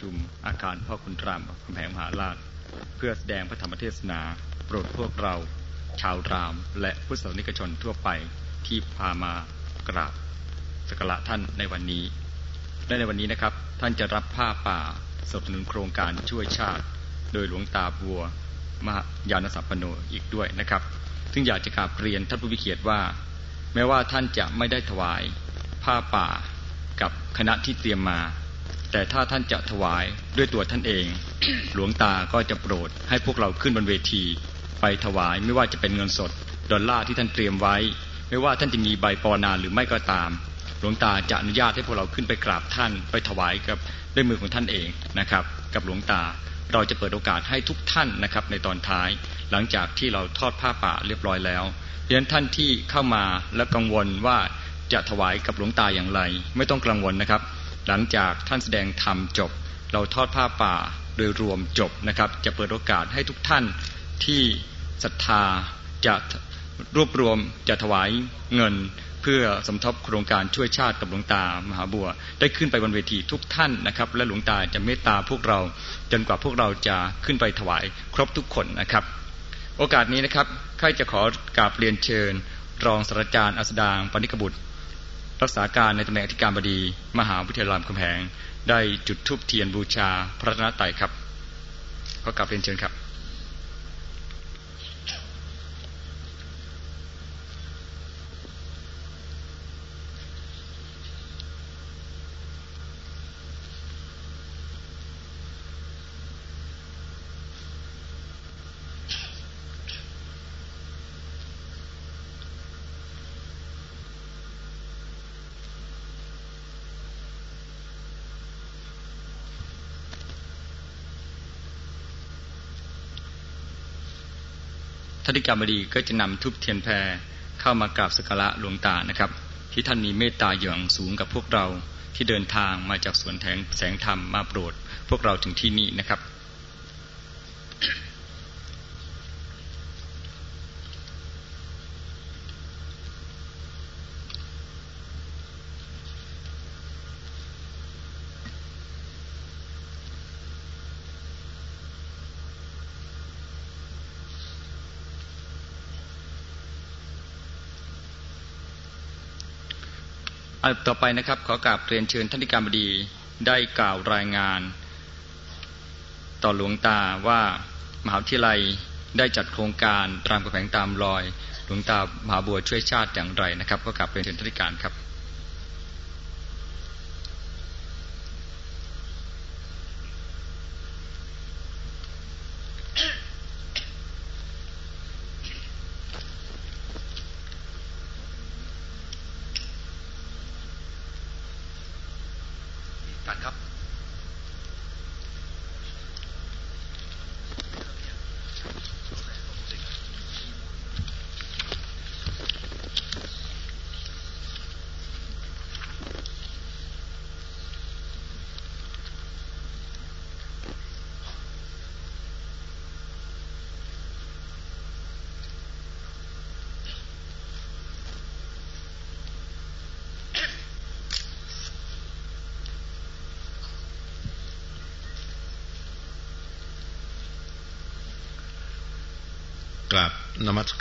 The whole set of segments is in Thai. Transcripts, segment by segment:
ชุมอาคารพ่อคุณรามคำแหงมหาราชเพื่อแสดงพระธรรมเทศนาโปรดพวกเรา ชาวราม และพุทธศาสนิกชนทั่วไปที่พามากราบสักการะท่านในวันนี้และในวันนี้นะครับ ท่านจะรับผ้าป่าสนับสนุนโครงการช่วยชาติ โดยหลวงตาบัวมหายานสัพพโนอีกด้วยนะครับ ซึ่งอยากจะกราบเรียนท่านผู้วิเกียรติว่า แม้ว่าท่านจะไม่ได้ถวายผ้าป่ากับคณะที่เตรียมมา แต่ถ้าท่านจะถวายด้วยตัวท่านเอง หลวงตาก็จะโปรดให้พวกเราขึ้นบนเวที ไปถวายไม่ว่าจะเป็นเงินสด ดอลลาร์ที่ท่านเตรียมไว้ ไม่ว่าท่านจะมีใบปอนาหรือไม่ก็ตาม หลวงตาจะอนุญาตให้พวกเราขึ้นไปกราบท่านไปถวายกับด้วยมือของท่านเองนะครับ กับหลวงตาเราจะเปิดโอกาสให้ทุกท่านนะครับในตอนท้าย หลังจากที่เราทอดผ้าป่าเรียบร้อยแล้วเพราะฉะนั้นท่านที่เข้ามาและกังวลว่าจะถวายกับหลวงตาอย่างไร ไม่ต้องกังวลนะครับ หลังจากท่านแสดงธรรมจบ เราทอดผ้าป่าโดยรวมจบนะครับ จะเปิดโอกาสให้ทุกท่านที่ศรัทธาจะรวบรวมจะถวายเงินเพื่อสมทบโครงการช่วยชาติกับหลวงตามหาบัว ได้ขึ้นไปบนเวทีทุกท่านนะครับ และหลวงตาจะเมตตาพวกเรา จนกว่าพวกเราจะขึ้นไปถวายครบทุกคนนะครับ โอกาสนี้นะครับข้าจะขอกราบเรียนเชิญ รองศาสตราจารย์อัสดางปณิกบุตร รักษาการในตำแหน่งอธิการบดี มหาวิทยาลัยรามคำแหงได้จุดธูปเทียนบูชาพระรัตนตรัยครับขอกราบเรียนเชิญครับ ท่ามารบดีก็จะนำทุบเทียนแพรเข้ามากราบสักการะหลวงตานะครับ ที่ท่านมีเมตตาอย่างสูงกับพวกเราที่เดินทางมาจากสวนแสงธรรมมาโปรด พวกเราถึงที่นี่นะครับ อันต่อไปนะครับ ขอกราบเรียนเชิญท่านธิการบดีได้กล่าวรายงาน ต่อหลวงตาว่ามหาวิทยาลัยได้จัดโครงการตามกระแผงตามรอย หลวงตามหาบัวช่วยชาติอย่างไรนะครับ ก็กราบเรียนเชิญท่านธิการครับ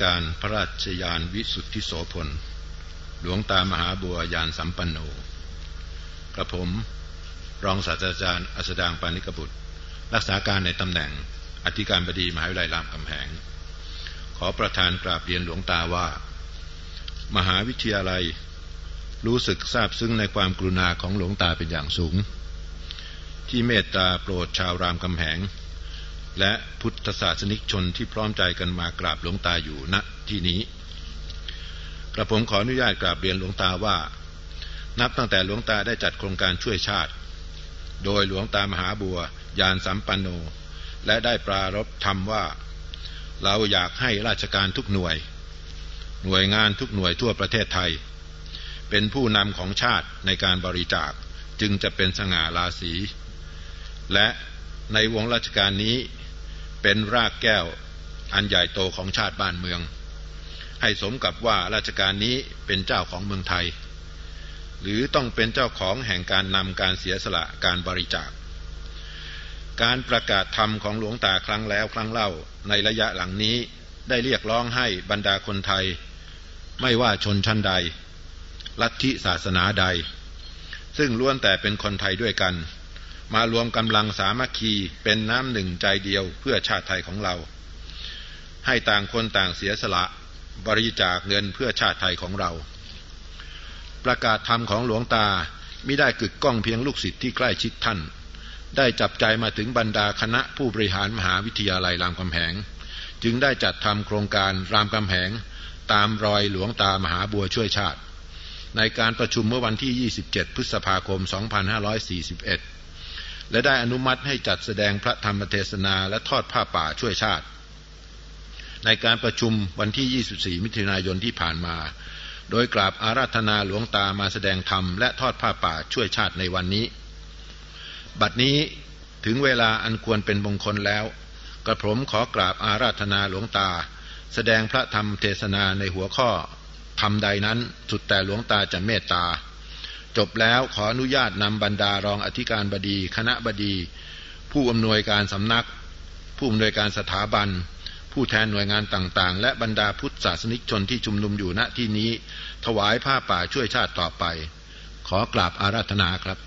การพระราชยานวิสุทธิโสพล หลวงตามหาบัวยานสัมปันโน กระผม รองศาสตราจารย์อัสดางปานิกบุตร รักษาการในตำแหน่งอธิการบดีมหาวิทยาลัยรามคำแหง ขอประธานกราบเรียนหลวงตาว่า มหาวิทยาลัยรู้สึกซาบซึ้งในความกรุณาของหลวงตาเป็นอย่างสูง ที่เมตตาโปรดชาวรามคำแหง และพุทธศาสนิกชนที่พร้อมใจกันมากราบหลวงตาอยู่ณที่นี้ กระผมขออนุญาตกราบเรียนหลวงตาว่า นับตั้งแต่หลวงตาได้จัดโครงการช่วยชาติ โดยหลวงตามหาบัวยานสัมปันโน และได้ปรารภธรรมว่า เราอยากให้ราชการทุกหน่วย หน่วยงานทุกหน่วยทั่วประเทศไทย เป็นผู้นำของชาติในการบริจาคจึงจะเป็นสง่าราศีและในวงราชการนี้ เป็นรากแก้วอันใหญ่โตของชาติบ้านเมือง ให้สมกับว่าราชการนี้เป็นเจ้าของเมืองไทย หรือต้องเป็นเจ้าของแห่งการนำการเสียสละการบริจาค การประกาศธรรมของหลวงตาครั้งแล้วครั้งเล่าในระยะหลังนี้ได้เรียกร้องให้บรรดาคนไทย ไม่ว่าชนชั้นใด ลัทธิศาสนาใด ซึ่งล้วนแต่เป็นคนไทยด้วยกัน มารวมกำลังสามัคคีเป็นน้ำหนึ่งใจเดียวเพื่อชาติไทยของเรา ให้ต่างคนต่างเสียสละบริจาคเงินเพื่อชาติไทยของเรา ประกาศธรรมของหลวงตาไม่ได้กึกก้องเพียงลูกศิษย์ที่ใกล้ชิดท่าน ได้จับใจมาถึงบรรดาคณะผู้บริหารมหาวิทยาลัยรามคำแหง จึงได้จัดทำโครงการรามคำแหง ตามรอยหลวงตามหาบัวช่วยชาติ ในการประชุมเมื่อวันที่ 27 พฤษภาคม 2541 และได้อนุมัติให้จัดแสดงพระธรรมเทศนาและทอดผ้าป่าช่วยชาติ ในการประชุมวันที่ 24 มิถุนายนที่ผ่านมา โดยกราบอาราธนาหลวงตามาแสดงธรรมและทอดผ้าป่าช่วยชาติในวันนี้ บัดนี้ถึงเวลาอันควรเป็นมงคลแล้ว กระผมขอกราบอาราธนาหลวงตา แสดงพระธรรมเทศนาในหัวข้อธรรมใดนั้นสุดแต่หลวงตาจะเมตตา จบแล้วขออนุญาตนำบรรดารองอธิการบดี คณะบดี ผู้อำนวยการสำนัก ผู้อำนวยการสถาบัน ผู้แทนหน่วยงานต่างๆ และบรรดาพุทธศาสนิกชนที่ชุมนุมอยู่ณที่นี้ ถวายผ้าป่าช่วยชาติต่อไป ขอกราบอาราธนาครับ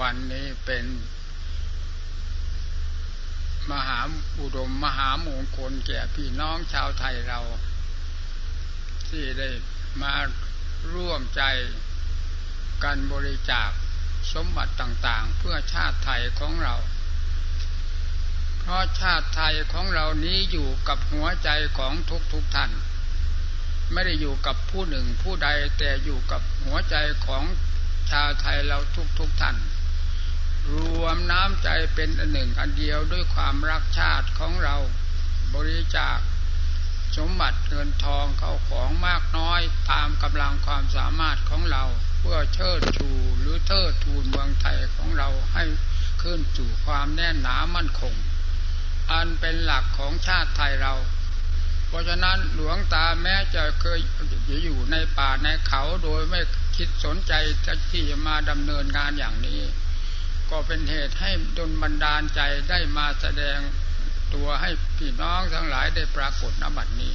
วันนี้เป็นมหาอุดมมหาม งคลแก่พี่น้องชาวไทยเรา ที่ได้มาร่วมใจกันบริจาคสมบัติต่างๆ เพื่อชาติไทยของเรา เพราะชาติไทยของเรานี้อยู่กับหัวใจของทุกๆทท่าน ไม่ได้อยู่กับผู้หนึ่งผู้ใดแต่อยู่กับหัวใจของชาวไทยเราทุกๆทท่าน รวมน้ำใจเป็นอันหนึ่งอันเดียวด้วยความรักชาติของเรา บริจาคสมบัติเงินทองเข้าของมากน้อยตามกำลังความสามารถของเรา เพื่อเชิดชูหรือเทิดทูนเมืองไทยของเราให้ขึ้นสู่ความแน่นหนามั่นคง อันเป็นหลักของชาติไทยเรา เพราะฉะนั้นหลวงตาแม้จะเคยอยู่ในป่าในเขาโดยไม่คิดสนใจที่จะมาดำเนินงานอย่างนี้ ก็เป็นเหตุให้ดลบันดาลใจได้มาแสดง ตัวให้พี่น้องทั้งหลายได้ปรากฏนบัดนี้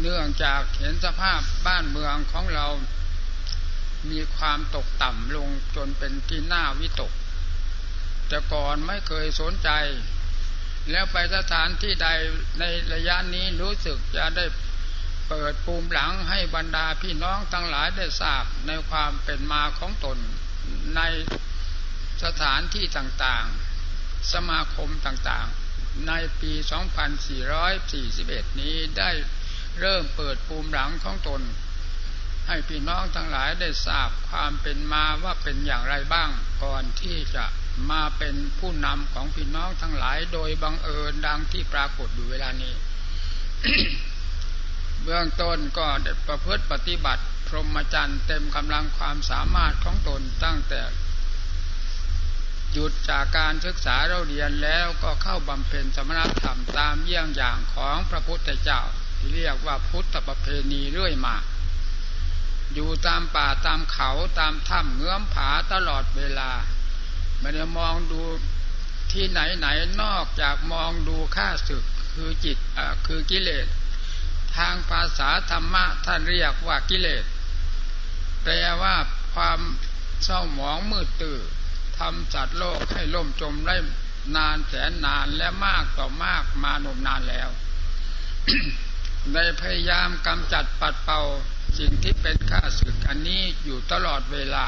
เนื่องจากเห็นสภาพบ้านเมืองของเรา มีความตกต่ำลงจนเป็นที่น่าวิตก แต่ก่อนไม่เคยสนใจ แล้วไปสถานที่ใดในระยะนี้รู้สึกจะได้เปิดปูมหลังให้บรรดาพี่น้องทั้งหลายได้ทราบในความเป็นมาของตนในสถานที่ต่าง สมาคมต่างๆ ในปี 2441 นี้ได้เริ่มเปิดภูมิหลังของตน ให้พี่น้องทั้งหลายได้ทราบความเป็นมาว่าเป็นอย่างไรบ้างก่อนที่จะมาเป็นผู้นำของพี่น้องทั้งหลายโดยบังเอิญดังที่ปรากฏอยู่เวลานี้ เบื้องต้นก็ได้ประพฤติปฏิบัติ พรหมจรรย์เต็มกำลังความสามารถของตนตั้งแต่ หยุดจากการศึกษาเราเรียนแล้วก็เข้าบำเพ็ญสมณธรรมตามเยี่ยงอย่างของพระพุทธเจ้า ที่เรียกว่าพุทธประเพณีเรื่อยมา อยู่ตามป่าตามเขาตามถ้ำเงื้อมผาตลอดเวลาไม่ได้มองดูที่ไหนไหนนอกจากมองดูข้าศึกคือจิตคือกิเลส ทางภาษาธรรมะท่านเรียกว่ากิเลสแปลว่าความเศร้าหมองมืดตื่น ทำจัดโลกให้ล่มจมได้นานแสนนานและมากต่อมากมานมนานแล้ว ได้พยายามกำจัดปัดเป่าสิ่งที่เป็นข้าศึกอันนี้อยู่ตลอดเวลา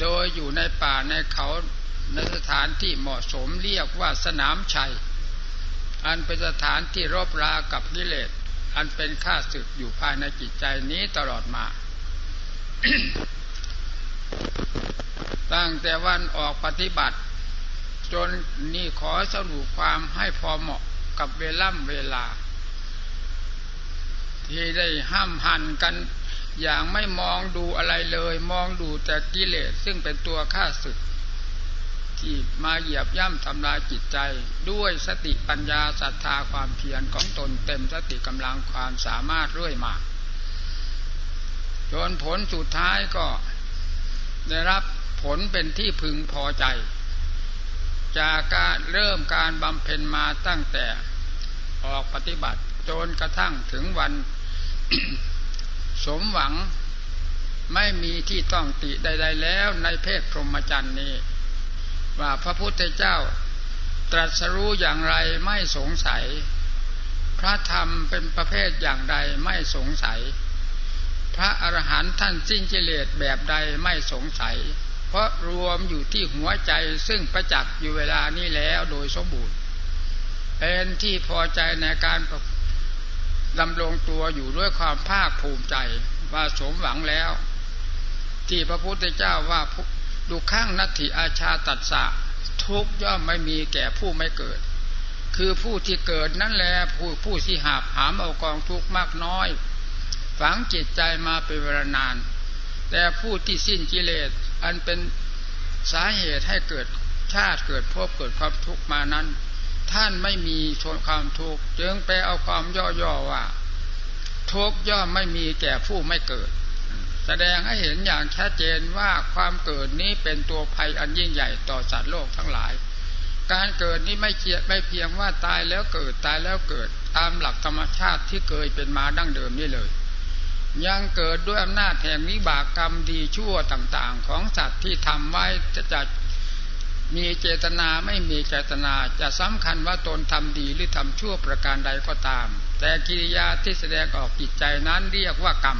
โดยอยู่ในป่าในเขาในสถานที่เหมาะสมเรียกว่าสนามชัย อันเป็นสถานที่รบรากับกิเลส อันเป็นข้าศึกอยู่ภายในจิตใจนี้ตลอดมา ตั้งแต่วันออกปฏิบัติ จนนี่ขอสรุปความให้พอเหมาะกับเวล่ำเวลา ที่ได้ห้ามหันกันอย่างไม่มองดูอะไรเลย มองดูแต่กิเลสซึ่งเป็นตัวฆ่าศึก ที่มาเหยียบย่ำทำลายจิตใจ ด้วยสติปัญญาศรัทธาความเพียรของตนเต็มสติกำลังความสามารถเรื่อยมาจนผลสุดท้ายก็ได้รับ ผลเป็นที่พึงพอใจ จากการเริ่มการบำเพ็ญมาตั้งแต่ออกปฏิบัติจนกระทั่งถึงวัน สมหวังไม่มีที่ต้องติใด ๆ แล้วในเพศพรหมจรรย์นี้ ว่าพระพุทธเจ้าตรัสรู้อย่างไรไม่สงสัย พระธรรมเป็นประเภทอย่างใดไม่สงสัย พระอรหันต์ท่านสิ้นกิเลสแบบใดไม่สงสัย เพราะรวมอยู่ที่หัวใจซึ่งประจักษ์อยู่เวลานี้แล้วโดยสมบูรณ์ เป็นที่พอใจในการดำรงตัวอยู่ด้วยความภาคภูมิใจว่าสมหวังแล้ว ที่พระพุทธเจ้าว่าดูข้างนัตถิอาชาตัดสะทุกย่อมไม่มีแก่ผู้ไม่เกิด คือผู้ที่เกิดนั่นแหละผู้ผู้ที่หาบหามเอากองทุกข์มากน้อย ฝังจิตใจมาเป็นเวลานาน แต่ผู้ที่สิ้นกิเลส อันเป็นสาเหตุให้เกิดชาติเกิดพบเกิดความทุกข์มานั้น ท่านไม่มีชนความทุกข์จึงไปเอาความย่อๆว่า ทุกย่อมไม่มีแก่ผู้ไม่เกิด แสดงให้เห็นอย่างชัดเจนว่าความเกิดนี้เป็นตัวภัยอันยิ่งใหญ่ต่อสัตว์โลกทั้งหลาย การเกิดนี้ไม่เกียไม่เพียงว่าตายแล้วเกิดตายแล้วเกิดตามหลักธรรมชาติที่เคยเป็นมาดั้งเดิมนี่เลย ยังเกิดด้วยอำนาจแห่งวิบากกรรมดีชั่วต่างๆ ของสัตว์ที่ทำไว้จะจะมีเจตนาไม่มีเจตนาจะสำคัญว่าตนทำดีหรือทำชั่วประการใดก็ตาม แต่กิริยาที่แสดงออกจิตใจนั้นเรียกว่ากรรม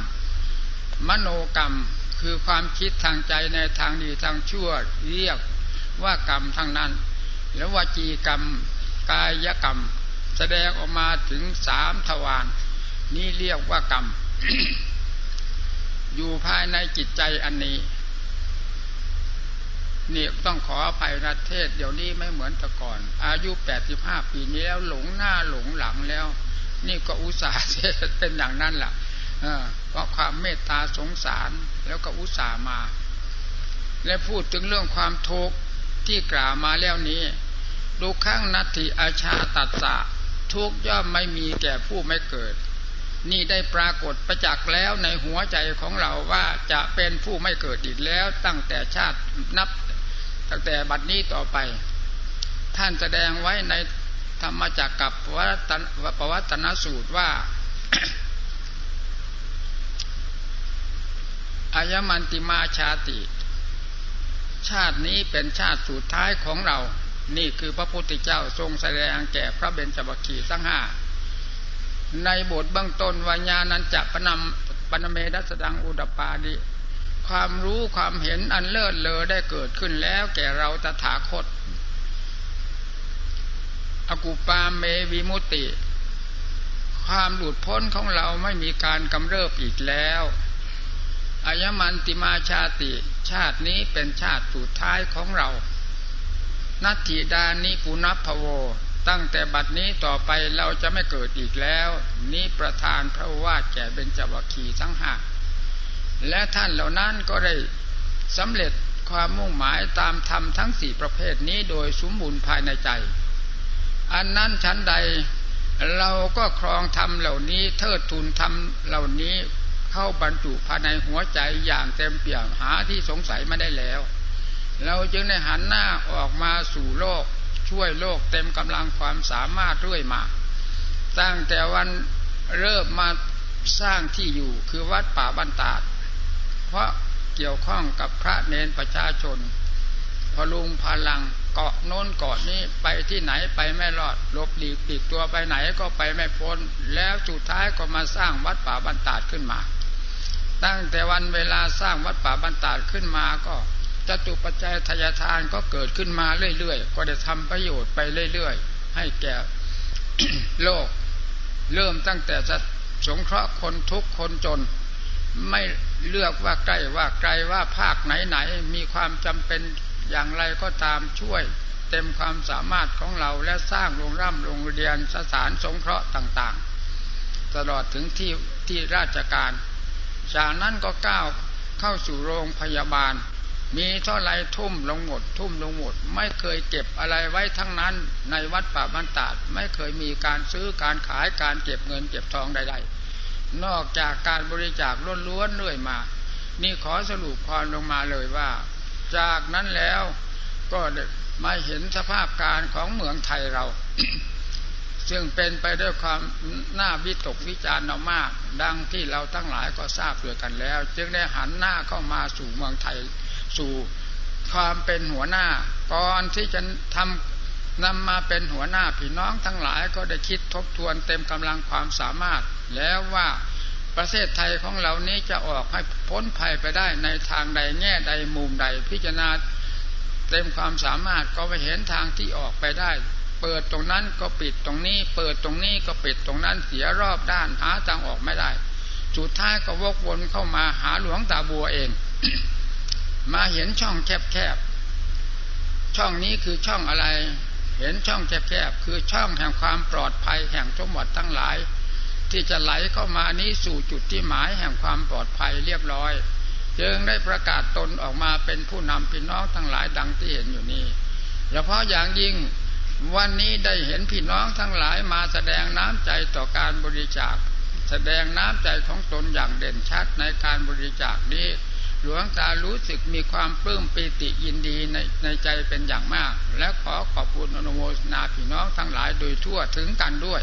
มโนกรรมคือความคิดทางใจในทางดีทางชั่วเรียกว่ากรรมทั้งนั้น แล้ววจีกรรมกายกรรม แสดงออกมาถึงสามทวารนี่เรียกว่ากรรม อยู่ภายในจิตใจอันนี้นี่ต้องขออภัยนะเทศ เดี๋ยวนี้ไม่เหมือนแต่ก่อน อายุแปดสิบห้าปีนี้แล้วหลงหน้าหลงหลังแล้ว นี่ก็อุตส่าห์เป็นอย่างนั้นแหละเพราะความเมตตาสงสารแล้วก็อุตส่าห์มา และพูดถึงเรื่องความทุกข์ที่กล่าวมาแล้วนี้ ดูข้างนัตถิอาชาตัดสะทุกย่อมไม่มีแก่ผู้ไม่เกิด นี่ได้ปรากฏประจักษ์แล้วในหัวใจของเราว่าจะเป็นผู้ไม่เกิดอีกแล้วตั้งแต่ชาตินับ ตั้งแต่บัดนี้ต่อไป ท่านแสดงไว้ในธรรมจักกับปวัตนสูตรว่าอายมันติมาชาติ ชาตินี้เป็นชาติสุดท้ายของเรา นี่คือพระพุทธเจ้าทรงแสดงแก่พระเบญจวัคคีย์ทั้งห้า ในบทเบื้องต้นวัญญาณันจะปนำปนเมดัสดังอุดปาดิความรู้ความเห็นอันเลิศเลอได้เกิดขึ้นแล้วแก่เราตถาคต อกุปาเมวิมุติ ความหลุดพ้นของเราไม่มีการกำเริบอีกแล้วอายมันติมาชาติ ชาตินี้เป็นชาติสุดท้ายของเรา นัตถิดานิปุนัพโว ตั้งแต่บัดนี้ต่อไปเราจะไม่เกิดอีกแล้ว นี้ประธานพระวาดแก่เบญจวัคคีทั้งห้าและท่านเหล่านั้นก็ได้สำเร็จความมุ่งหมายตามธรรมทั้งสี่ประเภทนี้โดยสมบูรณ์ภายในใจ อันนั้นชั้นใดเราก็ครองธรรมเหล่านี้เทิดทูนธรรมเหล่านี้เข้าบรรจุภายในหัวใจอย่างเต็มเปี่ยมหาที่สงสัยไม่ได้แล้ว เราจึงได้หันหน้าออกมาสู่โลก ช่วยโลกเต็มกำลังความสามารถเรื่อยมา ตั้งแต่วันเริ่มมาสร้างที่อยู่คือวัดป่าบันตาด เพราะเกี่ยวข้องกับพระเนนประชาชน พลุงพลังเกาะโน้นเกาะนี้ไปที่ไหนไปไม่รอดลบหลีกปีกตัวไปไหนก็ไปไม่พ้น แล้วสุดท้ายก็มาสร้างวัดป่าบรรดาดขึ้นมา ตั้งแต่วันเวลาสร้างวัดป่าบรรดาดขึ้นมาก็ จตุปัจจัยทายทานก็เกิดขึ้นมาเรื่อยๆ ก็ได้ทำประโยชน์ไปเรื่อยๆ ให้แก่โลก เริ่มตั้งแต่จะสงเคราะห์คนทุกคนจน ไม่เลือกว่าใกล้ว่าไกลว่าภาคไหนไหนมีความจำเป็นอย่างไรก็ตามช่วย เต็มความสามารถของเราและสร้างโรงร่ำโรงเรียนสถานสงเคราะห์ต่างๆ ตลอดถึงที่ที่ราชการ จากนั้นก็ก้าวเข้าสู่โรงพยาบาล มีเท่าไรทุ่มลงหมด ทุ่มลงหมด ไม่เคยเก็บอะไรไว้ทั้งนั้น ในวัดป่าบันตาดไม่เคยมีการซื้อการขายการเก็บเงินเก็บทองใดๆ นอกจากการบริจาคล้วนๆเรื่อยมา นี่ขอสรุปความลงมาเลยว่า จากนั้นแล้วก็มาเห็นสภาพการของเมืองไทยเรา ซึ่งเป็นไปด้วยความน่าวิตกวิจารณ์มาก ดังที่เราทั้งหลายก็ทราบด้วยกันแล้ว จึงได้หันหน้าเข้ามาสู่เมืองไทย สู่ความเป็นหัวหน้า ก่อนที่จะทำนำมาเป็นหัวหน้าพี่น้องทั้งหลายก็ได้คิดทบทวนเต็มกำลังความสามารถ แล้วว่าประเทศไทยของเรานี้จะออกให้พ้นภัยไปได้ในทางใดแง่ใดมุมใดพิจารณาเต็มความสามารถก็ไปเห็นทางที่ออกไปได้ เปิดตรงนั้นก็ปิดตรงนี้ เปิดตรงนี้ก็ปิดตรงนั้นเสียรอบด้านหาทางออกไม่ได้สุดท้ายก็วกวนเข้ามาหาหลวงตาบัวเอง มาเห็นช่องแคบๆ ช่องนี้คือช่องอะไร เห็นช่องแคบๆ คือช่องแห่งความปลอดภัยแห่งสมบัติทั้งหลาย ที่จะไหลเข้ามานี้สู่จุดที่หมายแห่งความปลอดภัยเรียบร้อย จึงได้ประกาศตนออกมาเป็นผู้นำพี่น้องทั้งหลายดังที่เห็นอยู่นี้เฉพาะอย่างยิ่งวันนี้ได้เห็นพี่น้องทั้งหลายมาแสดงน้ำใจต่อการบริจาค แสดงน้ำใจของตนอย่างเด่นชัดในการบริจาคนี้ ลวงตารู้สึกมีความปลื้มปีติยินดีในในใจเป็นอย่างมาก และขอขอบคุณอนุโมทนาพี่น้องทั้งหลายโดยทั่วถึงกันด้วย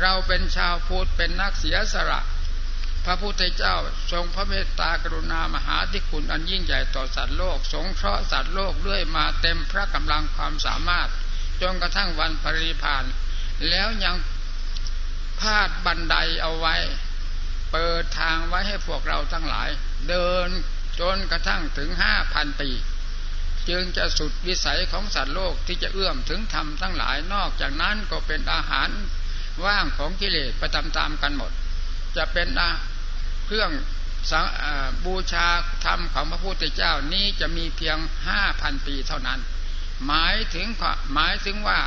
เราเป็นชาวพุทธเป็นนักเสียสละ พระพุทธเจ้าทรงพระเมตตากรุณามหาธิคุณอันยิ่งใหญ่ต่อสัตว์โลก สงเคราะห์สัตว์โลกเรื่อยมาเต็มพระกำลังความสามารถจนกระทั่งวันปริพาน แล้วยังพาดบันไดเอาไว้ เปิดทางไว้ให้พวกเราทั้งหลาย เดินจนกระทั่งถึงห้าพันปี จึงจะสุดวิสัยของสัตว์โลกที่จะเอื้อมถึงธรรมทั้งหลายนอกจากนั้นก็เป็นอาหารว่างของกิเลสไปตามๆกันหมด จะเป็นเครื่องบูชาธรรมของพระพุทธเจ้านี้จะมีเพียงห้าพันปีเท่านั้น หมายถึงหมายถึงว่า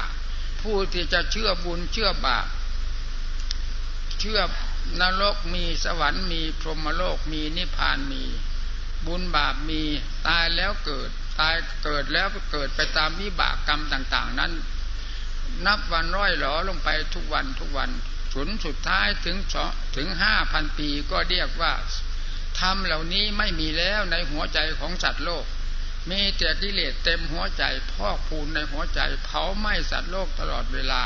ผู้ที่จะเชื่อบุญเชื่อบาปเชื่อ นรกมีสวรรค์มีพรหมโลกมีนิพพานมี บุญบาปมีตายแล้วเกิด ตายเกิดแล้วเกิดไปตามวิบากกรรมต่าง ๆ นั้น นับวันร้อยหลอลงไปทุกวันทุกวันผลสุดท้ายถึงถึงห้าพันปีก็เรียกว่าธรรมเหล่านี้ไม่มีแล้วในหัวใจของสัตว์โลก มีแต่กิเลสเต็มหัวใจพอกพูนในหัวใจเผาไหม้สัตว์โลกตลอดเวลา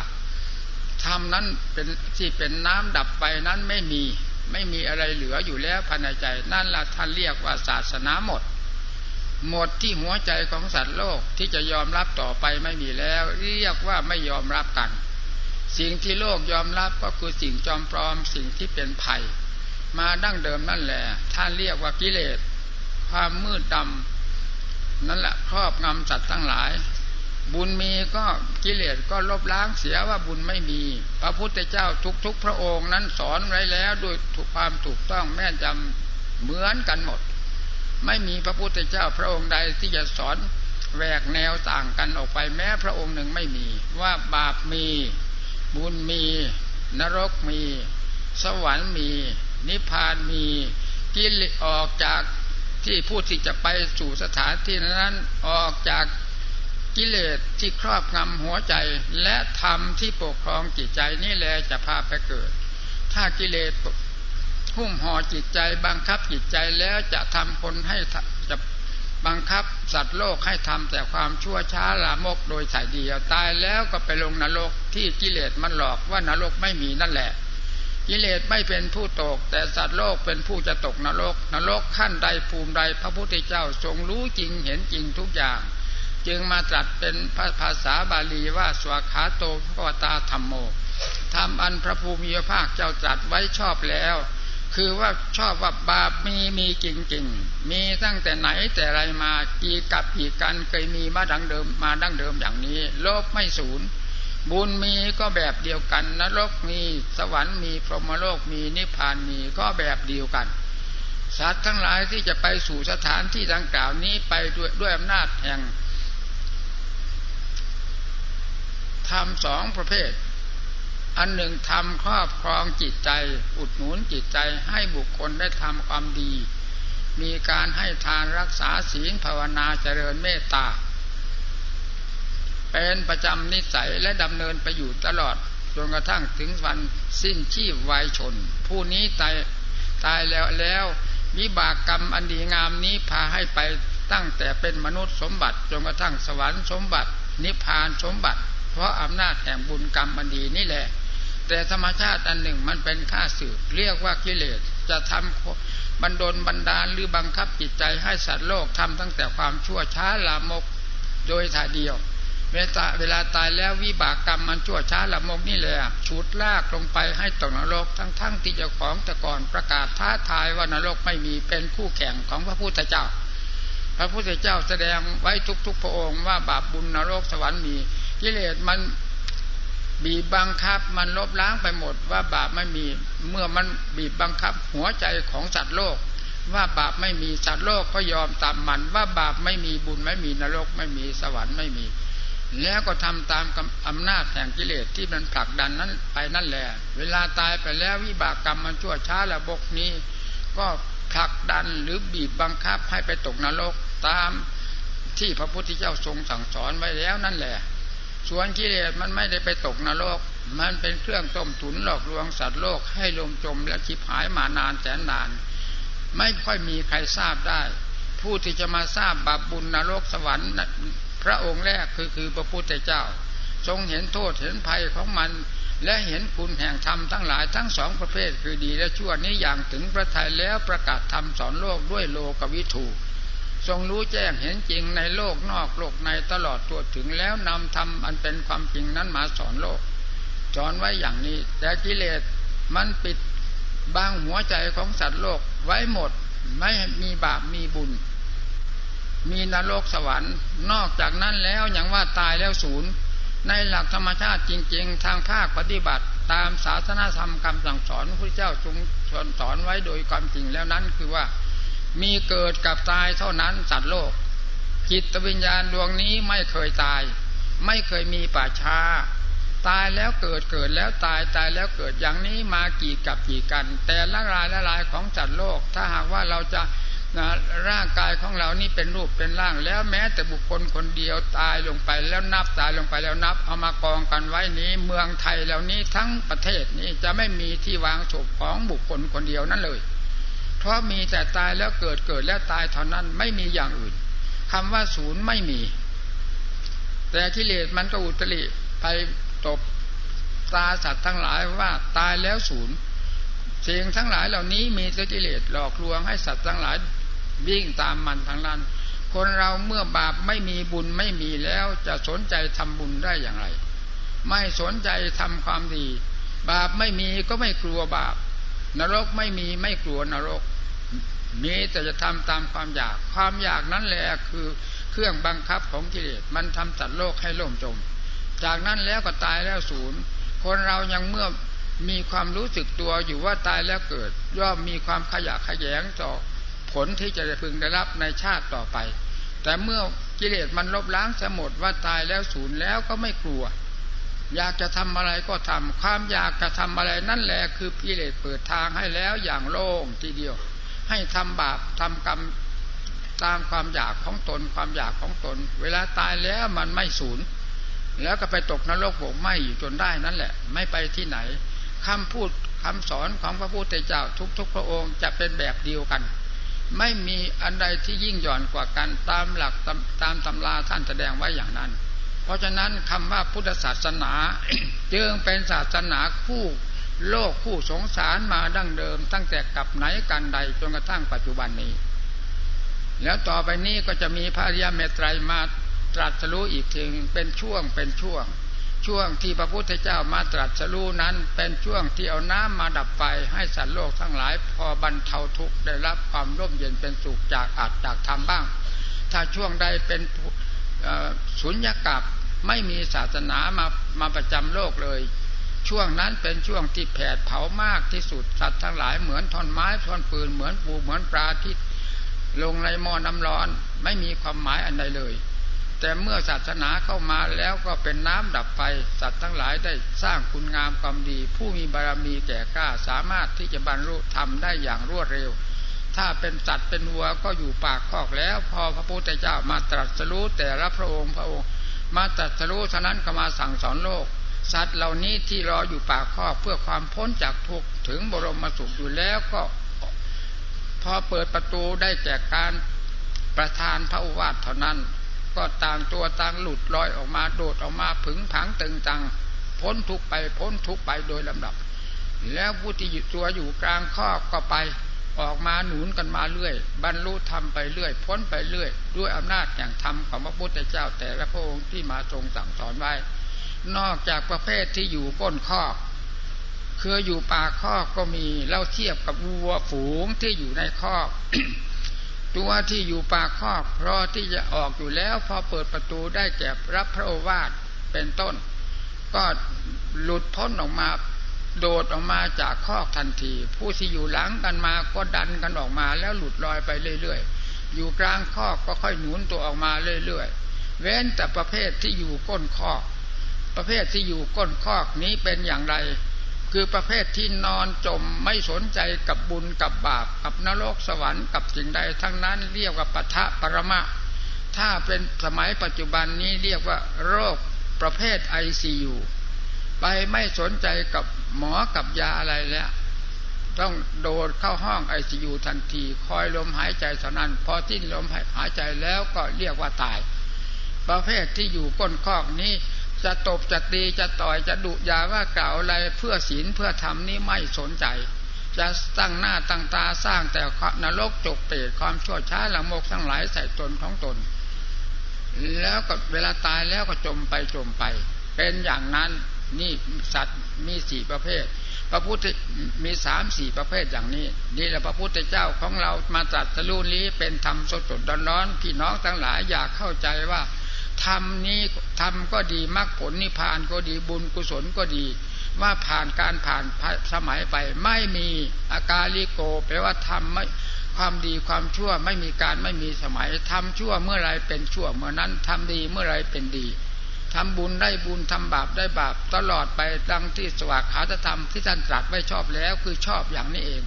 ธรรมนั้นเป็นที่เป็นน้ำดับไปนั้นไม่มีไม่มีอะไรเหลืออยู่แล้วภายในใจ นั่นละท่านเรียกว่าศาสนาหมด หมดที่หัวใจของสัตว์โลกที่จะยอมรับต่อไปไม่มีแล้ว เรียกว่าไม่ยอมรับกัน สิ่งที่โลกยอมรับก็คือสิ่งจอมปลอมสิ่งที่เป็นภัย มาดั้งเดิมนั่นแหละท่านเรียกว่ากิเลส ความมืดดำนั่นแหละครอบงำสัตว์ทั้งหลาย บุญมีก็กิเลสก็ลบล้างเสียว่าบุญไม่มี พระพุทธเจ้าทุกๆ พระองค์นั้นสอนไว้แล้วโดยความถูกต้องแม่นจำเหมือนกันหมด ไม่มีพระพุทธเจ้าพระองค์ใดที่จะสอนแหวกแนวต่างกันออกไปแม้พระองค์หนึ่งไม่มี ว่าบาปมี บุญมี นรกมี สวรรค์มี นิพพานมีกิเลสออกจากที่ผู้ที่จะไปสู่สถานที่นั้นออกจาก กิเลสที่ครอบงำหัวใจและธรรมที่ปกครองจิตใจนี่แหละจะพาไปเกิด ถ้ากิเลสหุ้มห่อจิตใจบังคับจิตใจแล้วจะทำคนให้จะบังคับสัตว์โลกให้ทำแต่ความชั่วช้าลามกโดยสายเดียวตายแล้วก็ไปลงนรกที่กิเลสมันหลอกว่านรกไม่มีนั่นแหละ กิเลสไม่เป็นผู้ตก แต่สัตว์โลกเป็นผู้จะตกนรก นรกขั้นใดภูมิใดพระพุทธเจ้าทรงรู้จริงเห็นจริงทุกอย่าง จึงมาตรัสเป็นภาษาบาลีว่าสวขาโตพระวตาธรรมโมทำอันพระภูมิภาคเจ้าจัดไว้ชอบแล้ว คือว่าชอบว่าบาปมีมีจริงๆ มีตั้งแต่ไหนแต่ไรมากี่กับกี่กันเคยมีมาดังเดิมมาดังเดิมอย่างนี้ โลกไม่สูญบุญมีก็แบบเดียวกันนรกมีสวรรค์มีพรหมโลกมีนิพพานมีก็แบบเดียวกันสัตว์ทั้งหลายที่จะไปสู่สถานที่ดังกล่าวนี้ไปด้วยด้วยอำนาจแห่ง ทำสองประเภท อันหนึ่งทำครอบครองจิตใจ อุดหนุนจิตใจให้บุคคลได้ทำความดี มีการให้ทานรักษาศีลภาวนาเจริญเมตตา เป็นประจำนิสัยและดำเนินไปอยู่ตลอดจนกระทั่งถึงวันสิ้นชีพวัยชน ผู้นี้ตายตายแล้วแล้ววิบากกรรมอันดีงามนี้พาให้ไปตั้งแต่เป็นมนุษย์สมบัติจนกระทั่งสวรรค์สมบัติ นิพพานสมบัติ เพราะอำนาจแห่งบุญกรรมอันดีนี่แหละ แต่ธรรมชาติอันหนึ่งมันเป็นข้าศึกเรียกว่ากิเลสจะทำบันดลบันดาลหรือบังคับจิตใจให้สัตว์โลกทำตั้งแต่ความชั่วช้าลามกโดยถ่าเดียวเวลาเวลาตายแล้ววิบากกรรมมันชั่วช้าละมกนี่แหละฉุดลากลงไปให้ตกนรกทั้งๆทที่เจ้าของแต่ก่อนประกาศท้าทายว่านรกไม่มีเป็นคู่แข่งของพระพุทธเจ้า พระพุทธเจ้าแสดงไว้ทุกๆพระองค์ว่าบาปบุญนรกสวรรค์มี กิเลสมันบีบบังคับมันลบล้างไปหมดว่าบาปไม่มีเมื่อมันบีบบังคับหัวใจของสัตว์โลก ว่าบาปไม่มีสัตว์โลกก็ยอมตามมันว่าบาปไม่มีบุญไม่มีนรกไม่มีสวรรค์ไม่มี แล้วก็ทำตามอำนาจแห่งกิเลสที่มันผลักดันนั้นไปนั่นแหละ เวลาตายไปแล้ววิบากกรรมมันชั่วช้าระบกนี้ ก็ผลักดันหรือบีบบังคับให้ไปตกนรกตามที่พระพุทธเจ้าทรงสั่งสอนไว้แล้วนั่นแหละ ส่วนกิเลสมันไม่ได้ไปตกนรก มันเป็นเครื่องต้มตุนหลอกลวงสัตว์โลกให้ลงจมและชิบหายมานานแสนนาน ไม่ค่อยมีใครทราบได้ ผู้ที่จะมาทราบบาปบุญนรกสวรรค์ พระองค์แรกคือคือพระพุทธเจ้า ทรงเห็นโทษเห็นภัยของมัน และเห็นคุณแห่งธรรมทั้งหลายทั้งสองประเภทคือดีและชั่วนี้อย่างถึงพระทัยแล้วประกาศธรรมสอนโลกด้วยโลกวิถู ทรงรู้แจ้งเห็นจริงในโลกนอกโลกในตลอดตัวถึงแล้วนำธรรมอันเป็นความจริงนั้นมาสอนโลก สอนไว้อย่างนี้ แต่กิเลสมันปิดบางหัวใจของสัตว์โลกไว้หมดไม่มีบาปมีบุญ มีนรกสวรรค์ นอกจากนั้นแล้วอย่างว่าตายแล้วศูนย์ ในหลักธรรมชาติจริง ๆ ทางภาคปฏิบัติตามศาสนาธรรมคำสั่งสอนพระเจ้าทรงสอนไว้โดยความจริงแล้วนั้นคือว่า มีเกิดกับตายเท่านั้นสัตว์โลก จิตวิญญาณดวงนี้ไม่เคยตาย ไม่เคยมีป่าชาตายแล้วเกิดเกิดแล้วตายตายแล้วเกิดอย่างนี้มากี่กับกี่กัน แต่ละรายละลายของสัตว์โลก ถ้าหากว่าเราจะนะร่างกายของเรานี่เป็นรูปเป็นร่าง แล้วแม้แต่บุคคลคนเดียวตายลงไปแล้วนับตายลงไปแล้วนับ เอามากองกันไว้นี้ เมืองไทยเหล่านี้ทั้งประเทศนี้จะไม่มีที่วางศพของบุคคลคนเดียวนั่นเลย ราะมีแต่ตายแล้วเกิดเกิดแล้วตายเท่านั้นไม่มีอย่างอื่นคำว่าศูนย์ไม่มี แต่กิเลสมันก็อุตริไปตบตาสัตว์ทั้งหลายว่าตายแล้วศูนย์สิ่งทั้งหลายเหล่านี้มีสกิเลสหลอกลวงให้สัตว์ทั้งหลายวิ่งตามมันทางนั้น คนเราเมื่อบาปไม่มีบุญไม่มีแล้วจะสนใจทำบุญได้อย่างไร ไม่สนใจทำความดี บาปไม่มีก็ไม่กลัวบาป นรกไม่มีไม่กลัวนรก มีแต่จะทำตามความอยาก ความอยากนั้นแหละคือเครื่องบังคับของกิเลสมันทำสัตว์โลกให้ล่มจม จากนั้นแล้วก็ตายแล้วศูนย์ คนเรายังเมื่อมีความรู้สึกตัวอยู่ว่าตายแล้วเกิด ย่อมมีความขยะขยงต่อผลที่จะพึงได้รับในชาติต่อไป แต่เมื่อกิเลสมันลบล้างสมดว่าตายแล้วสูญแล้วก็ไม่กลัว อยากจะทำอะไรก็ทำความอยากจะทำอะไรนั่นแหละคือกิเลสเปิดทางให้แล้วอย่างโล่งทีเดียว ให้ทำบาปทำกรรมตามความอยากของตนความอยากของตน เวลาตายแล้วมันไม่สูญแล้วก็ไปตกนรกบกไหมอยู่จนได้นั่นแหละ ไม่ไปที่ไหนคำพูดคำสอนของพระพุทธเจ้าทุกๆ พระองค์จะเป็นแบบเดียวกัน ไม่มีอันใดที่ยิ่งหย่อนกว่ากันตามหลักตามตำราท่านแสดงไว้อย่างนั้น เพราะฉะนั้นคำว่าพุทธศาสนาจึงเป็นศาสนาคู่ โลกคู่สงสารมาดั้งเดิม ตั้งแต่กับไหนกันใดจนกระทั่งปัจจุบันนี้ แล้วต่อไปนี้ก็จะมีพระริยเมตไตรมาตรัสรู้อีกถึงเป็นช่วงเป็นช่วง ช่วงที่พระพุทธเจ้ามาตรัสรู้นั้น เป็นช่วงที่เอาน้ำมาดับไฟให้สัตว์โลกทั้งหลาย พอบรรเทาทุกข์ได้รับความร่มเย็นเป็นสุขจากอาจจากธรรมบ้าง ถ้าช่วงใดเป็นสุญญากาศไม่มีศาสนามามาประจำโลกเลย ช่วงนั้นเป็นช่วงที่แผดเผามากที่สุดสัตว์ทั้งหลายเหมือนท่อนไม้ท่อนปืนเหมือนปูเหมือนปลาที่ลงในหม้อน้ำร้อน ไม่มีความหมายอันใดเลย แต่เมื่อศาสนาเข้ามาแล้วก็เป็นน้ำดับไฟสัตว์ทั้งหลายได้สร้างคุณงามความดี ผู้มีบารมีแก่กล้าสามารถที่จะบรรลุทำได้อย่างรวดเร็ว ถ้าเป็นสัตว์เป็นวัวก็อยู่ปากคอกแล้ว พอพระพุทธเจ้ามาตรัสรู้แต่ละพระองค์พระองค์ มาตรัสรู้ฉะนั้นก็มาสั่งสอนโลก สัตว์เหล่านี้ที่รออยู่ปากคอกเพื่อความพ้นจากทุกข์ถึงบรมสุขอยู่แล้วก็พอเปิดประตูได้แก่การประทานพระอุวาทเท่านั้น ก็ต่างตัวต่างหลุดลอยออกมาโดดออกมาผึงผังตึงตังพ้นทุกไปพ้นทุกไปโดยลำดับ แล้วผู้ที่อยู่ตัวอยู่กลางข้อก็ไปออกมาหนุนกันมาเรื่อย บรรลุธรรมไปเรื่อย พ้นไปเรื่อย ด้วยอำนาจแห่งธรรมของพระพุทธเจ้าแต่ละพระองค์ที่มาทรงสั่งสอนไว้ นอกจากประเภทที่อยู่ก้นข้อคืออยู่ปากข้อกก็มีเล่าเทียบกับวัวฝูงที่อยู่ในข้อตัวที่อยู่ปากคอกรอที่จะออกอยู่แล้ว พอเปิดประตูได้แก่รับพระโอวาทเป็นต้น ก็หลุดพ้นออกมาโดดออกมาจากคอกทันที ผู้ที่อยู่หลังกันมาก็ดันกันออกมาแล้วหลุดลอยไปเรื่อยๆ อยู่กลางคอกก็ค่อยหนุนตัวออกมาเรื่อยๆ เว้นแต่ประเภทที่อยู่ก้นคอก ประเภทที่อยู่ก้นคอกนี้เป็นอย่างไร คือประเภทที่นอนจมไม่สนใจกับบุญกับบาปกับนรกสวรรค์กับสิ่งใด ทั้งนั้นเรียกว่าปะทะปรมะ ถ้าเป็นสมัยปัจจุบันนี้เรียกว่าโรคประเภทไอซียูไปไม่สนใจกับหมอกับยาอะไรแล้วต้องโดดเข้าห้องไอซียูทันที คอยลมหายใจเท่านั้น พอทิ้นลมหายใจแล้วก็เรียกว่าตาย ประเภทที่อยู่ก้นคอกนี้ จะตบจะตีจะต่อยจะดุยาว่ากล่าวอะไรเพื่อศีลเพื่อธรรมนี้ไม่สนใจ จะตั้งหน้าตั้งตาสร้างแต่นรกจกเปรตความชั่วช้าละโมกทั้งหลายใส่ตนของตน แล้วก็เวลาตายแล้วก็จมไปจมไป เป็นอย่างนั้นนี่สัตว์มีสี่ประเภท พระพุทธมีสามสี่ประเภทอย่างนี้ นี่แหละพระพุทธเจ้าของเรามาตรัสรู้นี้เป็นธรรมสดสดร้อนๆพี่น้องทั้งหลายอยากเข้าใจว่า ธรรมนี้ธรรมก็ดีมรรคผลนิพพานก็ดีบุญกุศลก็ดี ว่าผ่านการผ่านสมัยไป ไม่มีอาการลิโกแปลว่าทำไม่ความดีความชั่วไม่มีการไม่มีสมัยทำชั่วเมื่อไรเป็นชั่วเมื่อนั้นทำดีเมื่อไรเป็นดีทำบุญได้บุญทำบาปได้บาปตลอดไปดังที่สวากขาธรรมที่ท่านตรัสไว้ชอบแล้วคือชอบอย่างนี้เอง